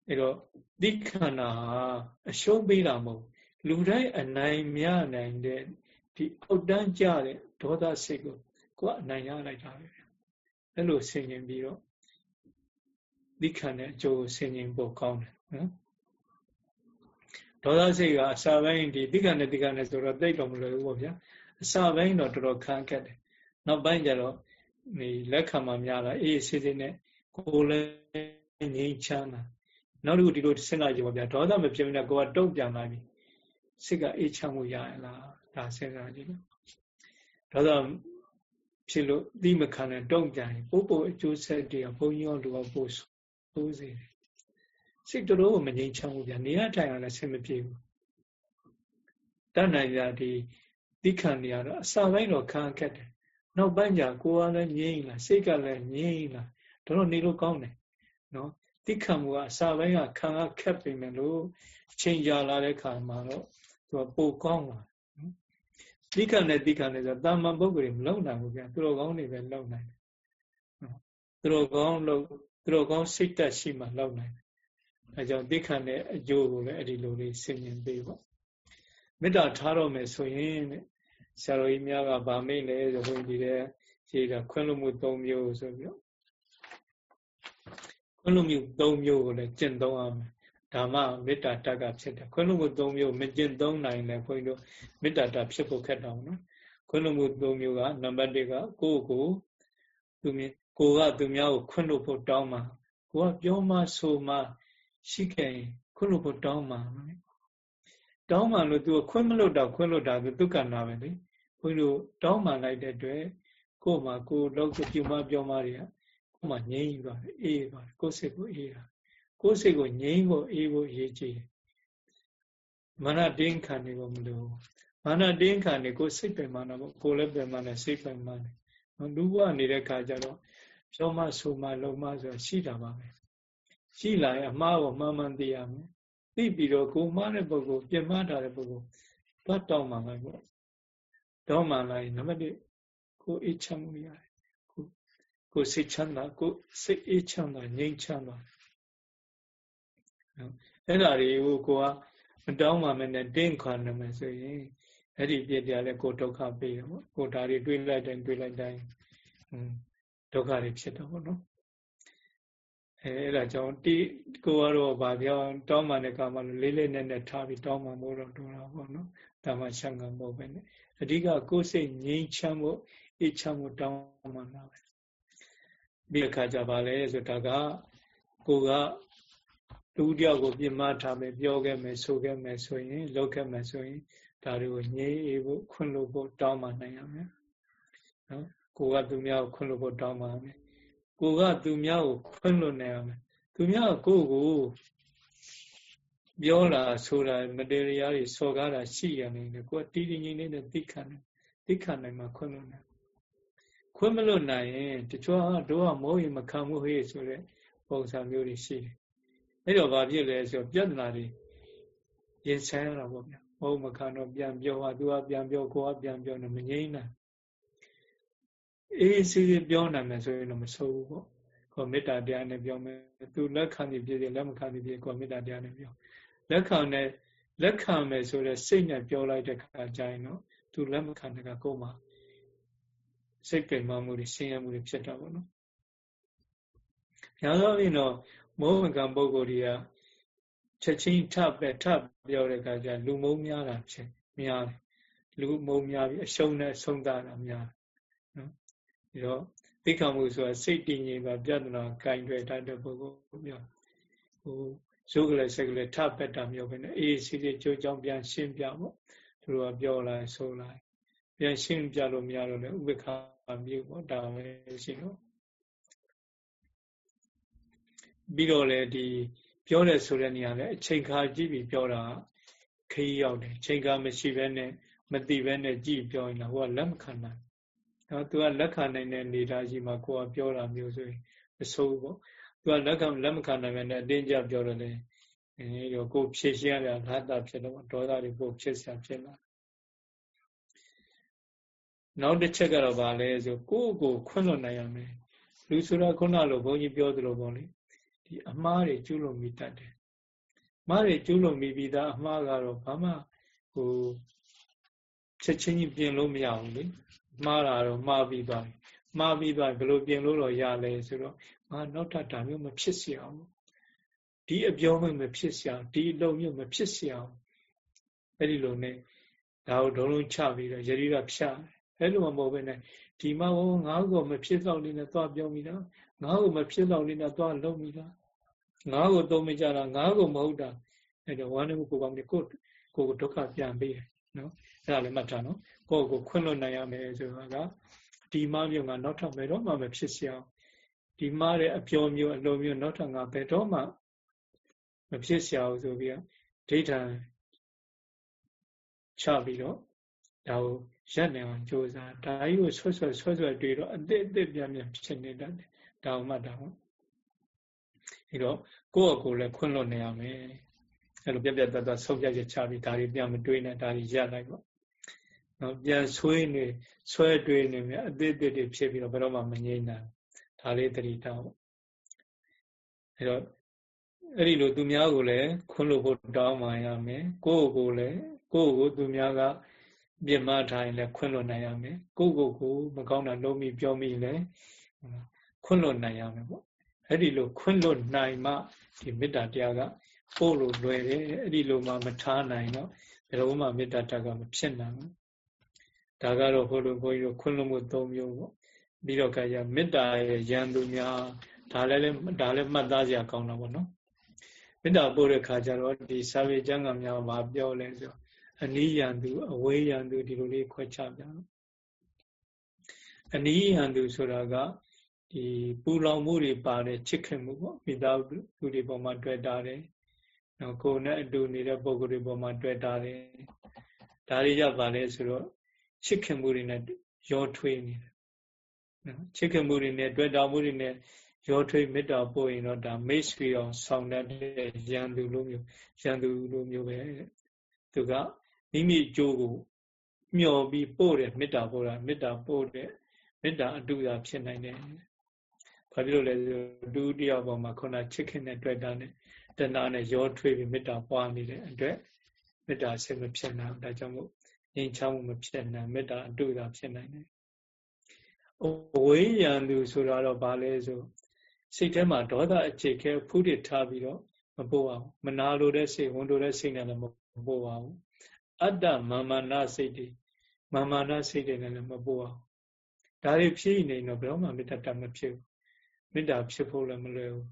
အဲ့တော့ဒီခန္ဓာဟာအရှုံးပေးတာမဟုတ်လူတိုင်းအနိုင်မြနိုင်တဲ့ ဒီအောက်တန်းကြတဲ့ဒေါသစိတ်ကိုကိုယ်အနိုင်ရလိုက်တာပဲအဲ့လိုဆင်ញင်ပြီးတော့ဒီခန္ဓာအကျိုးဆင်ញင်ဖို့ကောင်းတယ်နော်ဒေါသစိတ်ကအစာပိုင်းဒီဒီခန္ဓာဒီခန္ဓာဆိုတော့တိတ်တော့မလွယ်ဘူးပေါ့ဗျာအစာပိုင်းတော့တော်တော်ခံခက်တယ်နောက်ပိုင်းကျတော့ဒီလက်ခံမှများလာအေးစစ်စစ်နဲ့ကိုယ်လည်းငြိမ်းချမ်းတာနောက်တစ်ခုဒီလိုစဉ်းစားကြည့်ပါဗျာဒေါသမဖြစ်နေကိုကတုံ့ပြန်လာပြီစိတ်ကအေးချမ်းမှုရရလား ဒါစဉ်းစားကြည့်လို့ဒေါသဖြစ်လို့ဒီမခံနဲ့တုံ့ပြန်ရင်ပို့ပို့အကျိုးဆက်တွေကဘုံရောလူကပို့ဆိုးစေတယ်စိတ်တော်တော်မငြိမ်းချမ်းဘူးဗျာနေရထိုင်ရလည်းဆင်မပြေဘူးတတ်နိုင်ကြဒီတိခံနေရတော့အစာပိုင်းတော့ခံခက်တယ်နောက်ပိုင်းကျကိုယ်ကလည်းငြိမ်းလာစိတ်ကလည်းငြိမ်းလာတော့နေလို့ကောင်းတယ်နော်တိခံမှုကအစာပိုင်းကခံကခက်ပေမဲ့လို့ချိန်ကြာလာတဲ့ခါမှာတော့သူကပိုကောင်းလာ တိခံနဲ့တိခံနဲ့ဆိုတာမန်ပုဂ္ဂိုလ်တွေမလုံနိုင်ဘူးဗျာသူတော်ကောင်းတွေပဲလုံနိုင်တယ်သူတော်ကောင်းလုံသူတော်ကောင်းစိတ်တက်ရှိမှလုံနိုင်တယ်အဲကြောင့်တိခံတဲ့အကျိုးကိုလည်းအဲ့ဒီလိုလေးဆင်ញင်ပေးပေါ့မေတ္တာထားတော့မယ်ဆိုရင်ဆရာတော်ကြီးများကဗာမိတ်လဲဆိုဘုန်းကြီးတဲ့ခြေကခွင့်လို့မှု၃မျိုးဆိုပြီးတော့ခွင့်လို့မှု၃မျိုးကိုလည်းကျင့်သုံးအောင် ဓမ္မမေတ္တာတက်ကဖြစ်တယ်ခွင့်လို့မှု၃မျိုးမကျင့်သုံးနိုင်လဲခွင့်တို့မေတ္တာတဖြစ်ဖို့ခက်တော့နော်ခွင့်လို့မှု၃မျိုးကနံပါတ်၁ကကိုယ့်ကိုသူမြင်ကိုကသူများကိုခွင့်လို့ဖို့တောင်းမှာကိုကပြောမှဆိုမှရှိခဲ့ရင်ခွင့်လို့ဖို့တောင်းမှာတောင်းမှလို့သူခွင့်မလို့တော့ခွင့်လို့တာသူဒုက္ခနာပဲလေဘုန်းကြီးတို့တောင်းမှလိုက်တဲ့အတွက်ကိုယ်မှာကိုယ်လောက်ပြုမပြောမတွေကကိုယ်မှာငြိမ်းသွားတယ်အေးသွားတယ်ကိုယ်စိတ်ကိုအေးတာ ကိုယ်စိတ်ကိုငြိမ်းဖို့အေးဖို့အရေးကြီးတယ်မာနတင်းခံနေဖို့မလိုမာနတင်းခံနေကိုယ်စိတ်ပင်မာနာပေါ့ကိုယ်လည်းပင်မာနေစိတ်ပင်မာနေလူဘဝနေတဲ့ခါကျတော့ပြောမဆိုမလုံမဆိုရှိတာပါပဲရှိလာရင်အမှားကိုမှန်မှန်သိရမယ်သိပြီးတော့ကိုမှားတဲ့ပုဂ္ဂိုလ်ပြင်မထားတဲ့ပုဂ္ဂိုလ်သွားတောင်းမှလိုက်ပေါ့တောင်းမှလိုက်နံပါတ်1ကိုအေးချမ်းမှုရတယ်ကိုကိုစိတ်ချမ်းသာကိုစိတ်အေးချမ်းသာငြိမ်းချမ်းသာ အဲ့ဒါတွေကိုကိုကမတောင်းမှမနဲ့တင်းခွာနေမယ်ဆိုရင်အဲ့ဒီပြည့်တရားလဲကိုဒုက္ခပေးတယ်ပေါ့ကိုဒါတွေတွေးလိုက်တိုင်းတွေးလိုက်တိုင်းဒုက္ခတွေဖြစ်တော့ပေါ့နော်အဲအဲ့ဒါကြောင့်တိကိုကတော့ဗာပြောင်းတောင်းမှတဲ့ကာမလို့လေးလေးနက်နက်ထားပြီးတောင်းမှမို့တော့တော်တာပေါ့နော်ဒါမှရှံကံမဟုတ်ပဲနဲ့အဓိကကိုယ်စိတ်ငြိမ်းချမ်းဖို့အေးချမ်းဖို့တောင်းမှတာပဲပြီးအခါကျပါလဲဆိုဒါကကိုက လူတယောက်ကိုပြင်မထားမယ်ပြောခဲ့မယ်ဆိုခဲ့မယ်ဆိုရင်လုပ်ခဲ့မယ်ဆိုရင်ဒါတွေကိုငြိမ်းအေးဖို့ခွင့်လို့ဖို့တောင်းမှနိုင်ရမယ်နော်ကိုကသူများကိုခွင့်လို့ဖို့တောင်းမှမယ်ကိုကသူများကိုခွင့်လွတ်နိုင်အောင်သူများကိုကိုပြောတာဆိုတာမတရားတွေစော်ကားတာရှိရနေတယ်ကိုကတီးတီးငိမ့်နေနဲ့သိခံတယ်သိခံနိုင်မှာခွင့်လွတ်နိုင်ခွင့်မလွတ်နိုင်ရင်တချို့ဟာတို့ကမောဟိမခံမှုဟေ့ဆိုတဲ့ပုံစံမျိုးတွေရှိတယ် အဲ့တော့ဘာဖြစ်လဲဆိုတော့ပြဿနာတွေရင်ဆိုင်ရတာပေါ့ဗျာမောဟမခံတော့ပြန်ပြောဟာသူကပြန်ပြောကိုကပြန်ပြောနေမငြိမ့်နိုင်အေးစီးစီးပြောနိုင်မယ်ဆိုရင်တော့မဆိုးဘူးပေါ့ကိုမေတ္တာတရားနဲ့ပြောမယ်သူလက်ခံပြီးပြည်လက်မခံပြီးပြည်ကိုမေတ္တာတရားနဲ့ပြောလက်ခံနဲ့လက်ခံမယ်ဆိုတော့စိတ်နဲ့ပြောလိုက်တဲ့ခါကျရင်တော့သူလက်မခံတဲ့ကကိုယ်မှာစိတ်ပင်မမှုတွေဆင်းရဲမှုတွေဖြစ်တာပေါ့နော်။ညာသောရင်တော့ မောဟကံပုဂ္ဂိုလ်တွေကချက်ချင်းထပဲထပြောတဲ့ခါကျလူမုံများတာဖြစ်များတယ်။လူမုံများပြီးအရှုံးနဲ့ဆုံးတာများနော်ဒီတော့သိက္ခာမှုဆိုတာစိတ်တည်ငြိမ်ပါပြဿနာကင်တွေတတ်တဲ့ပုဂ္ဂိုလ်ပြောဟိုရုပ်ကလေးစိတ်ကလေးထပက်တာမျိုးပဲနဲ့အေးစီစီကြိုးကြောင်းပြန်ရှင်းပြပေါ့သူတို့ကပြောလိုက်ဆိုလိုက်ပြန်ရှင်းပြလို့မရတော့လေဥပ္ပခာမျိုးပေါ့ဒါပဲရှိတော့ ပြီးတော့လေဒီပြောတယ်ဆိုတဲ့နေရာလေအချိန်ခါကြည့်ပြီးပြောတာခရီးရောက်တယ်ချိန်ခါမရှိဘဲနဲ့မတိဘဲနဲ့ကြည့်ပြောရင်တော့ဟိုကလက်မခံနိုင်နော်သူကလက်ခံနိုင်တဲ့နေသားရှိမှကိုကပြောတာမျိုးဆိုရင်မဆိုးဘူးပေါ့သူကလက်ခံလက်မခံနိုင်မဲ့အတင်းကြပြောတယ်လေအဲရောကိုဖြည့်ရှင်းရတာငါတာဖြစ်တော့ဒေါသတွေကိုဖြစ်ဆရာဖြစ်လာနောက်တစ်ချက်ကတော့ဗာလဲဆိုကိုယ့်ကိုခွင့်လွှတ်နိုင်ရမယ်လူဆိုတာခုနလိုဘုန်းကြီးပြောသလိုပေါ့လေ ဒီအမှားတွေကျူးလွန်မိတတ်တယ်မှားတွေကျူးလွန်မိပြီးသားအမှားကတော့ဘာမှဟိုချက်ချင်းကြီးပြင်လို့မရဘူးလေမှားတာတော့မှားပြီးသွားပြီမှားပြီးသွားဘယ်လိုပြင်လို့တော့ရလဲဆိုတော့ငါနောက်ထပ်ဒါမျိုးမဖြစ်စေအောင်ဒီအပြောမှမဖြစ်စေအောင်ဒီအလုံးမျိုးမဖြစ်စေအောင်အဲ့ဒီလိုနဲ့ဒါကိုဒုံလုံးချပြီးတော့ယတိကဖြတ်အဲ့လိုမှမဟုတ်ဘဲနဲ့ဒီမှာဟောငါ့ကိုမဖြစ်တော့လေးနဲ့သွားပြောမိတာငါ့ကိုမဖြစ်တော့လေးနဲ့သွားလုံးမိတာ ငါ့ကိုသုံးမကြတာငါ့ကိုမဟုတ်တာအဲ့တော့ဝမ်းနေမှုကိုကောင်းနေကိုကိုကိုဒုက္ခပြန်ပေးတယ်နော်အဲ့ဒါလည်းမှတ်ထားနော်ကိုယ့်ကိုခွင့်လွတ်နိုင်ရမယ်ဆိုတာကဒီမမျိုးကနောက်ထပ်ဘယ်တော့မှမဖြစ်စေအောင်ဒီမတဲ့အပြောမျိုးအလိုမျိုးနောက်ထပ်ငါဘယ်တော့မှမဖြစ်စေအောင်ဆိုပြီးဒိဋ္ဌံချပြီးတော့ဒါကိုရက်နေအောင်ကြိုးစားဒါကြီးကိုဆွတ်ဆွတ်ဆွတ်ဆွတ်တွေ့တော့အသစ်အသစ်ပြန်ပြန်ဖြစ်နေတတ်တယ်ဒါမှတ်တာဟု တ်အဲတော့ကိုယ့်အကိုလည်းခွင့်လွတ်နေရမယ်အဲ့လိုပြပြတတ်တတ်ဆုံးဖြတ်ချက်ချပြီးဒါတွေပြန်မတွေးနဲ့ဒါတွေရက်လိုက်ပေါ့နော်ပြန်ဆွေးနေဆွဲတွေးနေမြအသေးသေးတွေဖြစ်ပြီးတော့ဘယ်တော့မှမငြိမ့်နိုင်ဒါလေးတတိတောင်းအဲတော့အဲ့ဒီလိုသူများကိုလည်းခွန်းလို့ဖို့တောင်းမှရမယ်ကိုယ့်ကိုယ်လည်းကိုယ့်ကိုသူများကပြမထားရင်လည်းခွင့်လွတ်နိုင်ရမယ်ကိုယ့်ကိုယ်ကိုမကောင်းတာလုံးမိပြောမိလည်းခွင့်လွတ်နိုင်ရမယ်ပေါ့ အဲ့ဒီလိုခွင့်လွတ်နိုင်မှဒီမေတ္တာတရားကပို့လို့လွယ်တယ်အဲ့ဒီလိုမှမထားနိုင်တော့ဘယ်လိုမှမေတ္တာတက်ကမဖြစ်နိုင်ဘူးဒါကတော့ဟိုလိုဘုန်းကြီးတို့ခွင့်လွတ်မှု၃မျိုးပေါ့ပြီးတော့ကရမေတ္တာရဲ့ရန်သူများဒါလည်းဒါလည်းမှတ်သားစရာကောင်းတာပေါ့နော်မေတ္တာပို့တဲ့ခါကျတော့ဒီစာပေကျမ်းဂန်များမှာပြောလဲဆိုအနိယံသူအဝေးယံသူဒီလိုလေးခွဲခြားပြတော့အနိယံသူဆိုတာက ဒီပူလောင်မှုတွေပါတယ်ချစ်ခင်မှုပေါ့မိသားစုတွေပေါ်မှာတွေ့တာတယ်နော်ကိုယ်နဲ့အတူနေတဲ့ပုံကိုယ်တွေပေါ်မှာတွေ့တာတယ်ဒါတွေရပါလဲဆိုတော့ချစ်ခင်မှုတွေနဲ့ရောထွေးနေတယ်နော်ချစ်ခင်မှုတွေနဲ့တွေ့တာမှုတွေနဲ့ရောထွေးမေတ္တာပို့ရင်တော့ဒါမိတ်ဆွေအောင်ဆောင်တတ်တဲ့ရန်သူလိုမျိုးရန်သူလိုမျိုးပဲသူကမိမိအကျိုးကိုမျှော်ပြီးပို့တယ်မေတ္တာပို့တာမေတ္တာပို့တဲ့မေတ္တာအတူတာဖြစ်နိုင်တယ်။ ဘာဖြစ်လို့လဲဆိုဒုတိယဘောမှာခုနချစ်ခင်တဲ့တွေ့တာနဲ့တဏှာနဲ့ရောထွေးပြီးမေတ္တာပွားနေတဲ့အတွက်မေတ္တာဆင်မဖြစ်နိုင်ဒါကြောင့်မို့ငြိမ်းချမ်းမှုမဖြစ်နိုင်မေတ္တာအတူတာဖြစ်နိုင်တယ်။အဝေးရန်သူဆိုတော့ဘာလဲဆိုစိတ်ထဲမှာဒေါသအခြေခဲဖူးတည်ထားပြီးတော့မပို့အောင်မနာလိုတဲ့စိတ်ဝန်တိုတဲ့စိတ်နဲ့လည်းမပို့အောင်အတ္တမာမနာစိတ်တွေမာမနာစိတ်တွေနဲ့လည်းမပို့အောင်ဒါတွေဖြစ်နေတော့ဘယ်တော့မှမေတ္တာတမဖြစ်ဘူး မေတ္တာဖြစ်ဖို့လည်းမလွယ်ဘူး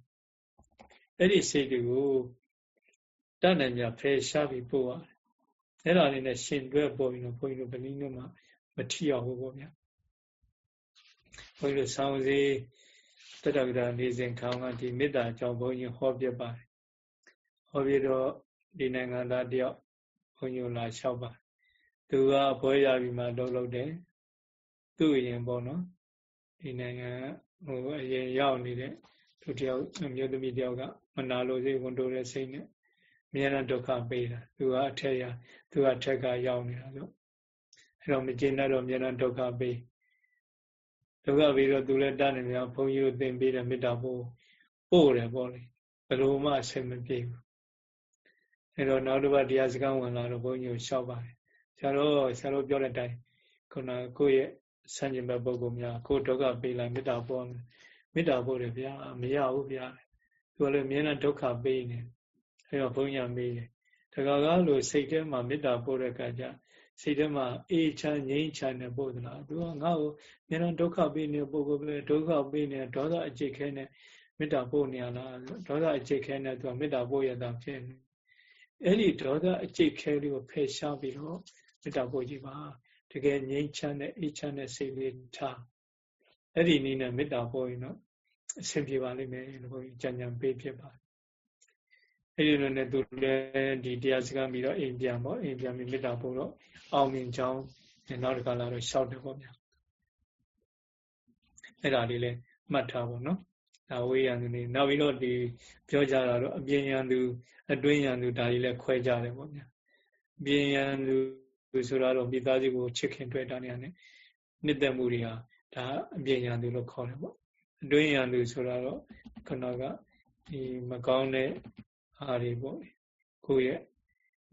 အဲ့ဒီစိတ်တွေကိုတတ်နိုင်မြဖယ်ရှားပြီးပို့ရတယ်အဲ့ဒါလေးနဲ့ရှင်တွဲပို့ပြီးတော့ဘုန်းကြီးတို့ဗလီမျိုးမှာမထီအောင်ဘူးပေါ့ဗျာဘုန်းကြီးတို့ဆောင်းစည်းတတကရာနေစဉ်ခေါင်းကဒီမေတ္တာအကြောင်းဘုန်းကြီးဟောပြပါတယ်ဟောပြတော့ဒီနိုင်ငံသားတယောက်ဘုန်းကြီးလာလျှောက်ပါသူကဘွဲရပြီးမှလှုပ်လှုပ်တယ်သူ့အရင်ပေါ့နော်ဒီနိုင်ငံ ဟိုအရင်ရောက်နေတဲ့သူတယောက်မျိုးသမီးတယောက်ကမနာလိုစိတ်ဝန်တိုးတဲ့စိတ်နဲ့အများနဲ့ဒုက္ခပေးတာသူကအထက်ရသူကအထက်ကရောက်နေတာဆိုအဲ့တော့မကျေနပ်တော့အများနဲ့ဒုက္ခပေးဒုက္ခပေးတော့သူလည်းတတ်နေမြဘုန်းကြီးတို့သင်ပေးတဲ့မေတ္တာပို့ပို့တယ်ပေါ့လေဘယ်လိုမှအဆင်မပြေဘူးအဲ့တော့နောက်တစ်ပတ်တရားစကားဝင်လာတော့ဘုန်းကြီးကိုလျှောက်ပါတယ်ဆရာတော်ဆရာတော်ပြောတဲ့အတိုင်းခုနကိုယ့်ရဲ့ ဆန့်ကျင်ဘက်ပုဂ္ဂိုလ်များကိုဒုက္ခပေးလိုက်မေတ္တာပို့မေတ္တာပို့တယ်ဗျာမရဘူးဗျာသူကလည်းအမြဲတမ်းဒုက္ခပေးနေအဲ့တော့ဘုန်းကြီးမေးတယ်တခါကားလို့စိတ်ထဲမှာမေတ္တာပို့တဲ့အခါကျစိတ်ထဲမှာအေးချမ်းငြိမ်းချမ်းနေပို့သလားသူကငါ့ကိုအမြဲတမ်းဒုက္ခပေးနေပုဂ္ဂိုလ်ပဲဒုက္ခပေးနေဒေါသအကျိတ်ခဲနေမေတ္တာပို့နေရလားဒေါသအကျိတ်ခဲနေသူကမေတ္တာပို့ရတာဖြစ်နေအဲ့ဒီဒေါသအကျိတ်ခဲလေးကိုဖယ်ရှားပြီးတော့မေတ္တာပို့ကြည့်ပါ တကယ်ငြိမ်းချမ်းတဲ့အေးချမ်းတဲ့စိတ်လေးထားအဲ့ဒီနည်းနဲ့မေတ္တာပို့ရင်တော့အဆင်ပြေပါလိမ့်မယ်လို့ဘုန်းကြီးကြံကြံပေးဖြစ်ပါတယ်အဲ့ဒီလိုနဲ့သူလည်းဒီတရားစကားပြီးတော့အိမ်ပြန်ပေါ့အိမ်ပြန်ပြီးမေတ္တာပို့တော့အောင်မြင်ကြောင်းနောက်တစ်ခါလာတော့ရှောက်တယ်ပေါ့ဗျာအဲ့ဒါလေးလည်းမှတ်ထားပါနော်ဒါဝေးရန်သူနေနောက်ပြီးတော့ဒီပြောကြတာတော့အပြင်ရန်သူအတွင်းရန်သူဒါကြီးလည်းခွဲကြတယ်ပေါ့ဗျာအပြင်ရန်သူ ဆိုတော့မိသားစုကိုချစ်ခင်တွေ့တာနေရတယ်နှစ်သက်မှုတွေဟာဒါအပြင်ရန်သူလို့ခေါ်တယ်ပေါ့အတွင်းရန်သူဆိုတော့ခဏကဒီမကောင်းတဲ့ဟာတွေပေါ့ကိုယ့်ရဲ့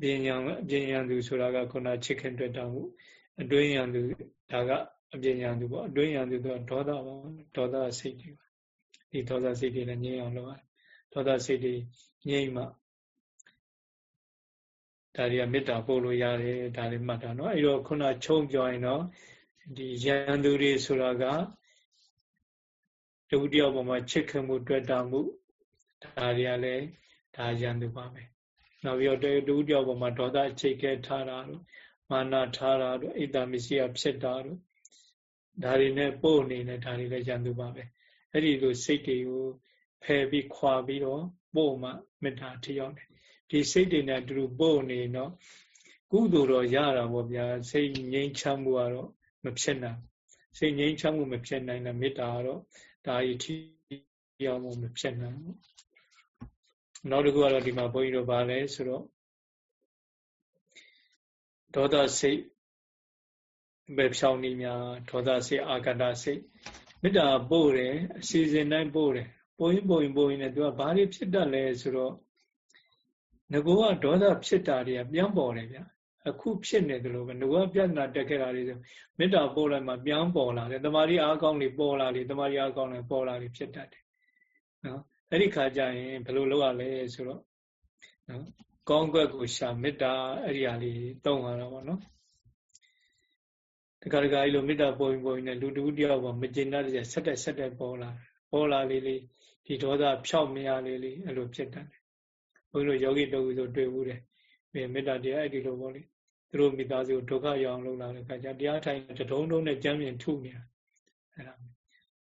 ပညာအပညာသူဆိုတာကခုနချစ်ခင်တွေ့တာမှုအတွင်းရန်သူဒါကအပညာသူပေါ့အတွင်းရန်သူကဒေါသပါဒေါသစိတ်တွေပါဒီဒေါသစိတ်တွေလည်းငြိမ်းအောင်လုပ်ရတယ်ဒေါသစိတ်တွေငြိမ်းမှ ဒါတွေကမေတ္တာပို့လို့ရတယ်ဒါလေးမှတ်တာเนาะအဲ့တော့ခုနချုံပြောရင်တော့ဒီရန်သူတွေဆိုတာကတဝူတယောက်ပေါ်မှာချစ်ခင်မှုတွေ့တာမှုဒါတွေကလည်းဒါရန်သူပါပဲနောက်ပြီးတော့တူတယောက်ပေါ်မှာဒေါသချိတ်ခဲထားတာတို့မာနထားတာတို့အိတ်တမစီယဖြစ်တာတို့ဒါတွေနဲ့ပို့နေတယ်ဒါတွေလည်းရန်သူပါပဲအဲ့ဒီလိုစိတ်တွေကိုဖယ်ပြီးခွာပြီးတော့ပို့မှမေတ္တာထရောက်တယ် ဒီစိတ်တွေနဲ့အတူတူပို့နေတော့ကုသိုလ်တော့ရတာပေါ့ဗျာစိတ်ငြိမ်းချမ်းမှုကတော့မဖြစ်နိုင်စိတ်ငြိမ်းချမ်းမှုမဖြစ်နိုင်တဲ့မေတ္တာကတော့ဒါဤထီရောက်မှုမဖြစ်နိုင်ဘူးနောက်တစ်ခုကတော့ဒီမှာဘုန်းကြီးတို့ဗာလဲဆိုတော့ဒေါသစိတ်ပဲဖြောင်းနေများဒေါသစိတ်အာကတစိတ်မေတ္တာပို့တယ်အစီအစဉ်တိုင်းပို့တယ်ပို့ရင်ပို့ရင်ပို့ရင်လည်းသူကဘာတွေဖြစ်တတ်လဲဆိုတော့ ငကောကဒေါသဖြစ်တာတွေကပြန်ပေါ်တယ်ဗျအခုဖြစ်နေတယ်လို့ပဲငကောပြဿနာတက်ခဲ့တာတွေဆိုမေတ္တာပို့လိုက်မှပြန်ပေါ်လာတယ်တမာရီအားကောင်းတွေပေါ်လာတယ်တမာရီအားကောင်းတွေပေါ်လာတယ်ဖြစ်တတ်တယ်နော်အဲ့ဒီခါကျရင်ဘယ်လိုလုပ်ရလဲဆိုတော့နော်ကောင်းကွက်ကိုရှာမေတ္တာအဲ့ဒီဟာလေးသုံးရတာပေါ့နော်တခါတခါအဲ့လိုမေတ္တာပေါ်ရင်ပေါ်ရင်လူတူတယောက်ပေါ်မကျင်တတ်တဲ့ဆက်တက်ဆက်တက်ပေါ်လာပေါ်လာလေးလေးဒီဒေါသဖြောက်မရလေးလေးအဲ့လိုဖြစ်တတ်တယ် ဘုန်းကြီးတို့ယောဂီတော်ဆိုတွေ့ဘူးတယ်မေတ္တာတရားအဲ့ဒီလိုပေါ့လေသူတို့မိသားစုဒုက္ခရောက်အောင်လုပ်လာတဲ့အခါကျတရားထိုင်တထုံးထုံးနဲ့ကြမ်းပြင်ထုနေတာအဲ့ဒါ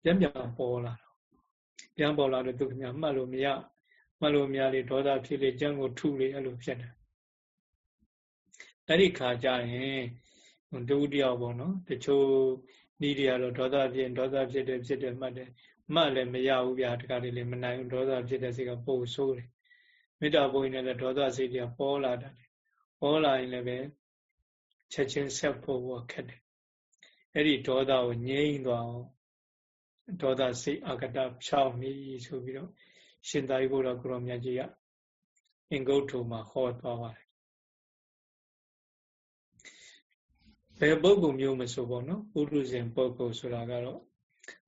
ပြန်ပြန်ပေါ်လာတော့ပြန်ပေါ်လာတော့သူကမှမှတ်လို့မရမှတ်လို့မရလေဒေါသဖြစ်လေကြမ်းကိုထုလေအဲ့လိုဖြစ်တယ်အဲ့ဒီခါကျရင်ဒုတိယပေါ့နော်တချို့ဤတွေကတော့ဒေါသဖြစ်ဒေါသဖြစ်တယ်ဖြစ်တယ်မှတ်တယ်မှတ်လည်းမရဘူးဗျာတခါတလေမနိုင်ဘူးဒေါသဖြစ်တဲ့စိတ်ကပိုဆိုးတယ် မေတ္တာဘုန်းကြီးနဲ့လည်းဒေါသစိတ်တွေကပေါ်လာတယ်ပေါ်လာရင်လည်းပဲချက်ချင်းဆက်ဖို့ဘခက်တယ်အဲ့ဒီဒေါသကိုငြိမ်းသွားအောင်ဒေါသစိတ်အကတဖြောင်းပြီဆိုပြီးတော့ရှင်သာရိပုတ္တရာကိုရောမြတ်ကြီးကအင်္ဂုတ္ထုမှာဟောသွားပါတယ်ဘယ်ပုဂ္ဂိုလ်မျိုးမဆိုပေါ့နော်ပုရုဇဉ်ပုဂ္ဂိုလ်ဆိုတာကတော့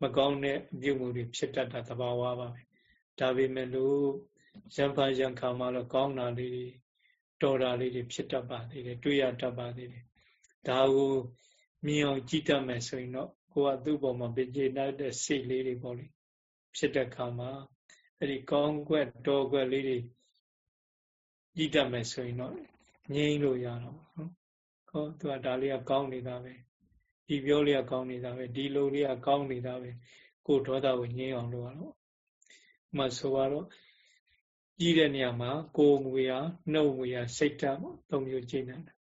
မကောင်းတဲ့အပြုမှုတွေဖြစ်တတ်တာသဘာဝပါပဲဒါပေမဲ့လို့ ရံဖန်ရံခါမှတော့ကောင်းတာလေးတွေတော်တာလေးတွေဖြစ်တတ်ပါသေးတယ်တွေ့ရတတ်ပါသေးတယ်ဒါကိုမြင်အောင်ကြည့်တတ်မယ်ဆိုရင်တော့ကိုကသူ့ပေါ်မှာပြည့်တတ်တဲ့စိတ်လေးတွေပေါ့လေဖြစ်တဲ့ခါမှာအဲ့ဒီကောင်းကွက်တော်ကွက်လေးတွေကြည့်တတ်မယ်ဆိုရင်တော့ငြိမ်းလို့ရတော့နော်ကောသူကဒါလေးကကောင်းနေတာပဲဒီပြောလေးကကောင်းနေတာပဲဒီလိုလေးကကောင်းနေတာပဲကိုဒေါသကိုငြိမ်းအောင်လုပ်ရတော့မှဆိုတော့ ကြီးတဲ့နေရာမှာကိုယ်မူရာနှုတ်မူရာစိတ်ဓာတ်ပေါ့သုံးမျိုးကျင့်နေတာ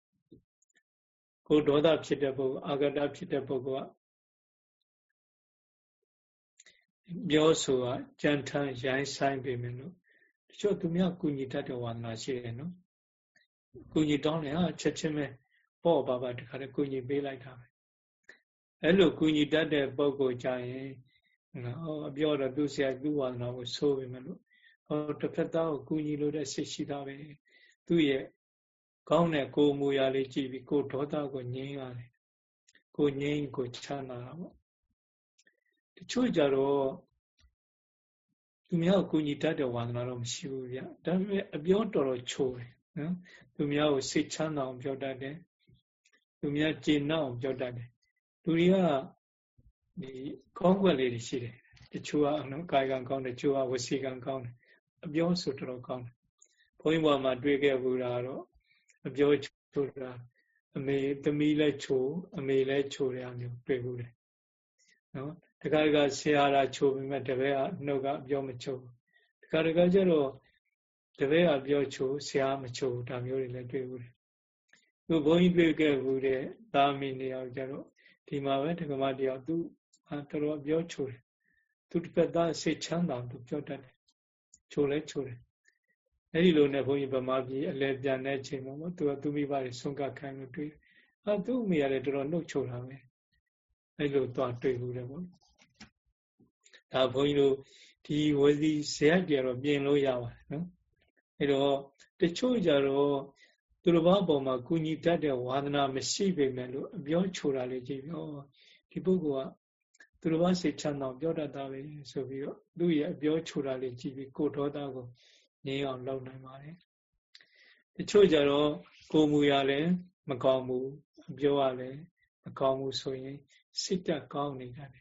ကိုဒေါသဖြစ်တဲ့ပုဂ္ဂိုလ်အာဂတဖြစ်တဲ့ပုဂ္ဂိုလ်ကပြောဆိုတာကြံထမ်းရိုင်းဆိုင်ပေမယ်လို့တချို့သူများကုညီတတ်တဲ့ဝါဒနာရှိတယ်နော်ကုညီတောင်းတယ်ဟာချက်ချင်းပဲပေါ့ပါပါတခါတည်းကုညီပေးလိုက်တာပဲအဲ့လိုကုညီတတ်တဲ့ပုဂ္ဂိုလ်ကြရင်ဟောအပြောတော့သူ့ဆရာသူ့ဝါဒနာကိုဆိုးပေမယ်လို့ ဟောတစ်ဖက်သားကိုကုညီလို့တဲ့စိတ်ရှိတာပဲသူ့ရဲ့ကောင်းတဲ့ကိုယ်မူရာလေးကြည့်ပြီးကိုဒေါသကိုငြိမ်းရတယ်ကိုငြိမ်းကိုချမ်းသာတာပေါ့တချို့ကြတော့သူများကိုကူညီတတ်တဲ့ဝါသနာတော့မရှိဘူးဗျဒါပေမဲ့အပြောတော်တော်ချိုးတယ်နော်သူများကိုစိတ်ချမ်းသာအောင်ပြောတတ်တယ်သူများကျေနပ်အောင်ပြောတတ်တယ်လူတွေကဒီကောင်းကွက်လေးတွေရှိတယ်တချို့ကနော်ကာယကံကောင်းတယ်တချို့ကဝစီကံကောင်းတယ် အပြောဆိုတော်တော်ကောင်းတယ်ဘုန်းကြီးဘွားမှာတွေ့ခဲ့ဘူးတာတော့အပြောချိုးတာအမေသမီးလည်းချိုးအမေလည်းချိုးတဲ့အမျိုးတွေ့ဘူးတယ်နော်တခါတခါဆရာလာချိုးပေမဲ့တပည့်ကနှုတ်ကပြောမချိုးတခါတခါကျတော့တပည့်ကပြောချိုးဆရာမချိုးဒါမျိုးတွေလည်းတွေ့ဘူးတယ်သူဘုန်းကြီးတွေ့ခဲ့ဘူးတဲ့သာမီနေအောင်ကျတော့ဒီမှာပဲတက္ကမတရားသူတော်တော်ပြောချိုးတယ်သူတစ်ဖက်သားစိတ်ချမ်းသာသူပြောတတ်တယ် ချိုးလဲချိုးတယ်အဲ့ဒီလိုနဲ့ဘုန်းကြီးဗမာပြည်အလဲပြန်တဲ့အချိန်မှာသူကသူမိဘတွေဆုံးကခိုင်းလို့တွေ့အာသူ့မိရတယ်တော်တော်နှုတ်ချိုးတာပဲအဲ့လိုသွားတွေ့ဘူးတယ်ပေါ့ဒါဘုန်းကြီးတို့ဒီဝစီဇေယျကြတော့ပြင်လို့ရပါတယ်နော်အဲ့တော့တချို့ကြတော့သူတို့ဘာပေါ်မှာကုညီတတ်တဲ့ဝါသနာမရှိပေမဲ့လို့အပြောချိုတာလေးကြည့်ပြောဒီပုဂ္ဂိုလ်က သူတို့ဘာစိတ်ချမ်းသာပြောတတ်တာပဲဆိုပြီးတော့သူ့ရဲ့အပြောချိုတာလေးကြည့်ပြီးကိုဒေါသကိုငြိမ်းအောင်လုပ်နိုင်ပါတယ်တချို့ကြတော့ကိုမူရလည်းမကောင်းဘူးအပြောရလည်းမကောင်းဘူးဆိုရင်စိတ်တက်ကောင်းနေတာလေ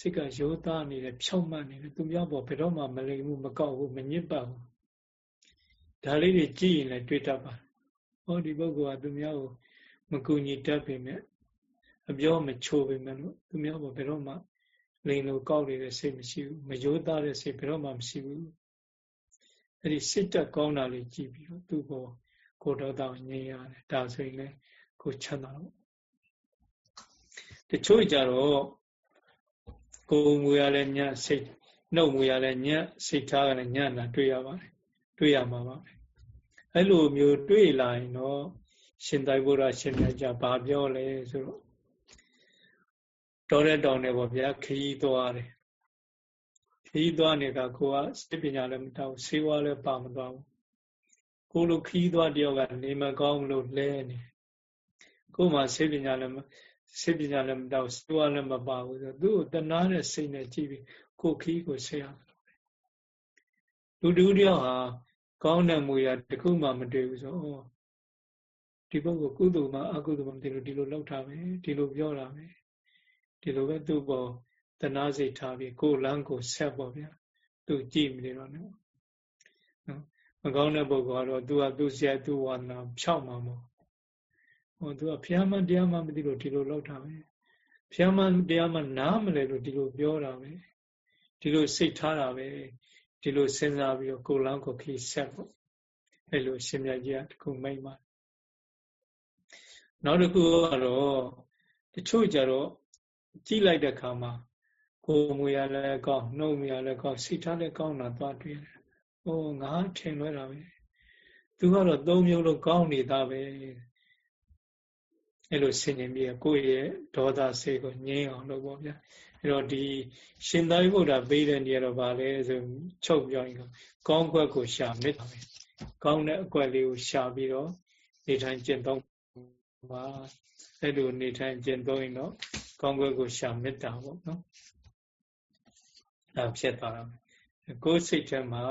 စိတ်ကရိုးသားနေတယ်ဖြောင့်မတ်နေတယ်သူများပေါ်ဘယ်တော့မှမလိမ်ဘူးမကောက်ဘူးမညစ်ပတ်ဘူးဒါလေးတွေကြည့်ရင်လည်းတွေ့တတ်ပါတယ်ဟောဒီပုဂ္ဂိုလ်ကသူများကိုမကူညီတတ်ပေမဲ့အပြောမချိုးပေမဲ့လို့သူများပေါ်ဘယ်တော့မှ လိမ်လို့ကောက်နေတဲ့စိတ်မရှိဘူးမရိုးသားတဲ့စိတ်ဘယ်တော့မှမရှိဘူးအဲ့ဒီစိတ်တက်ကောင်းတာလေးကြည့်ပြီးတော့သူ့ကိုကိုတော်တော်ငြိမ်းရတယ်ဒါဆိုရင်လည်းကိုချမ်းသာတော့တချို့ကြတော့ကိုယ်မူရလဲညစိတ်နှုတ်မူရလဲညစိတ်ထားကလည်းညနာတွေ့ရပါတယ်တွေ့ရမှာပါပဲအဲ့လိုမျိုးတွေ့လာရင်တော့ရှင်သာဘုရားရှင်မြတ်ကြဘာပြောလဲဆိုတော့ တော်တဲ့တောင်တွေပေါ့ဗျာခရီးသွားတယ်ခရီးသွားနေကကိုကစိတ်ပညာလည်းမတောက်ဆေးဝါးလည်းပါမသွားဘူးကိုလိုခရီးသွားတယောက်ကနေမကောင်းလို့လဲနေကိုမှစိတ်ပညာလည်းစိတ်ပညာလည်းမတောက်ဆေးဝါးလည်းမပါဘူးဆိုသူ့ကိုတနာတဲ့စိတ်နဲ့ကြည့်ပြီးကိုခီးကိုဆေးရတယ်လူတူတယောက်ဟာကောင်းတဲ့မူရတခုမှမတွေ့ဘူးဆိုဩဒီပုဂ္ဂိုလ်ကုသိုလ်မှအကုသိုလ်မှဒီလိုဒီလိုလောက်တာပဲဒီလိုပြောတာပဲ ဒီလိုပဲသူ့ပေါ်တနာစိတ်ထားပြီးကိုလန်းကိုဆက်ပေါ့ဗျာသူကြည့်မနေတော့နော်နော်မကောင်းတဲ့ပုဂ္ဂိုလ်ကတော့ तू ကသူ့ဆရာသူ့ဝါဒနာဖြောက်မှာမဟုတ်ဟို तू ကဘုရားမတရားမှမသိလို့ဒီလိုလောက်တာပဲဘုရားမတရားမှနားမလဲလို့ဒီလိုပြောတာပဲဒီလိုစိတ်ထားတာပဲဒီလိုစဉ်းစားပြီးတော့ကိုလန်းကိုခီးဆက်ဖို့အဲလိုရှင်မြတ်ကြီးကတခုမိတ်ပါနောက်တစ်ခုကတော့တချို့ကြတော့ ကြည့်လိုက်တဲ့အခါမှာကိုယ်မူရလည်းကောင်းနှုတ်မူရလည်းကောင်းစိတ်ထားလည်းကောင်းတာသွားတွေ့တယ်။ဟိုငါထင်လွဲတာပဲ။သူကတော့သုံးမျိုးလုံးကောင်းနေတာပဲ။အဲ့လိုဆင်ញင်ပြီးကိုယ့်ရဲ့ဒေါသစိတ်ကိုငြိမ်းအောင်လုပ်ပေါ့ဗျာ။အဲ့တော့ဒီရှင်သာရိပုတ္တရာပေးတဲ့နေရာတော့ဗာလဲဆိုချုပ်ပြောရင်ကောင်းကွက်ကိုရှာမေတ္တာပဲ။ကောင်းတဲ့အကွက်လေးကိုရှာပြီးတော့နေထိုင်ကျင့်သုံးပါအဲ့လိုနေထိုင်ကျင့်သုံးရင်တော့ ကောင်းကွယ်ကိုရှာမေတ္တာပေါ့နော်အဲဖြစ်သွားတာကိုယ်စိတ်ထဲမှာ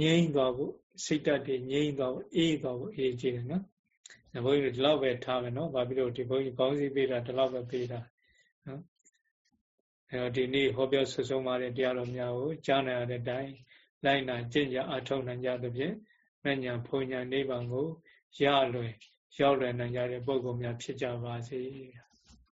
ငြိမ့်သွားဖို့စိတ်ဓာတ်တွေငြိမ့်သွားဖို့အေးသွားဖို့အေးကြည့်တယ်နော်ဘုန်းကြီးတို့ဒီလောက်ပဲထားမယ်နော်ဘာဖြစ်လို့ဒီဘုန်းကြီးကောင်းစီပေးတာဒီလောက်ပဲပေးတာနော်အဲတော့ဒီနေ့ဟောပြောဆွဆုံးပါတဲ့တရားတော်များကိုကြားနာရတဲ့အတိုင်းလိုက်နာကျင့်ကြအထောက်နိုင်ကြသဖြင့်မဉ္ဇဉ်ဘုံညာနိဗ္ဗာန်ကိုရလွယ်ရောက်လွယ်နိုင်ကြတဲ့ပုဂ္ဂိုလ်များဖြစ်ကြပါစေ။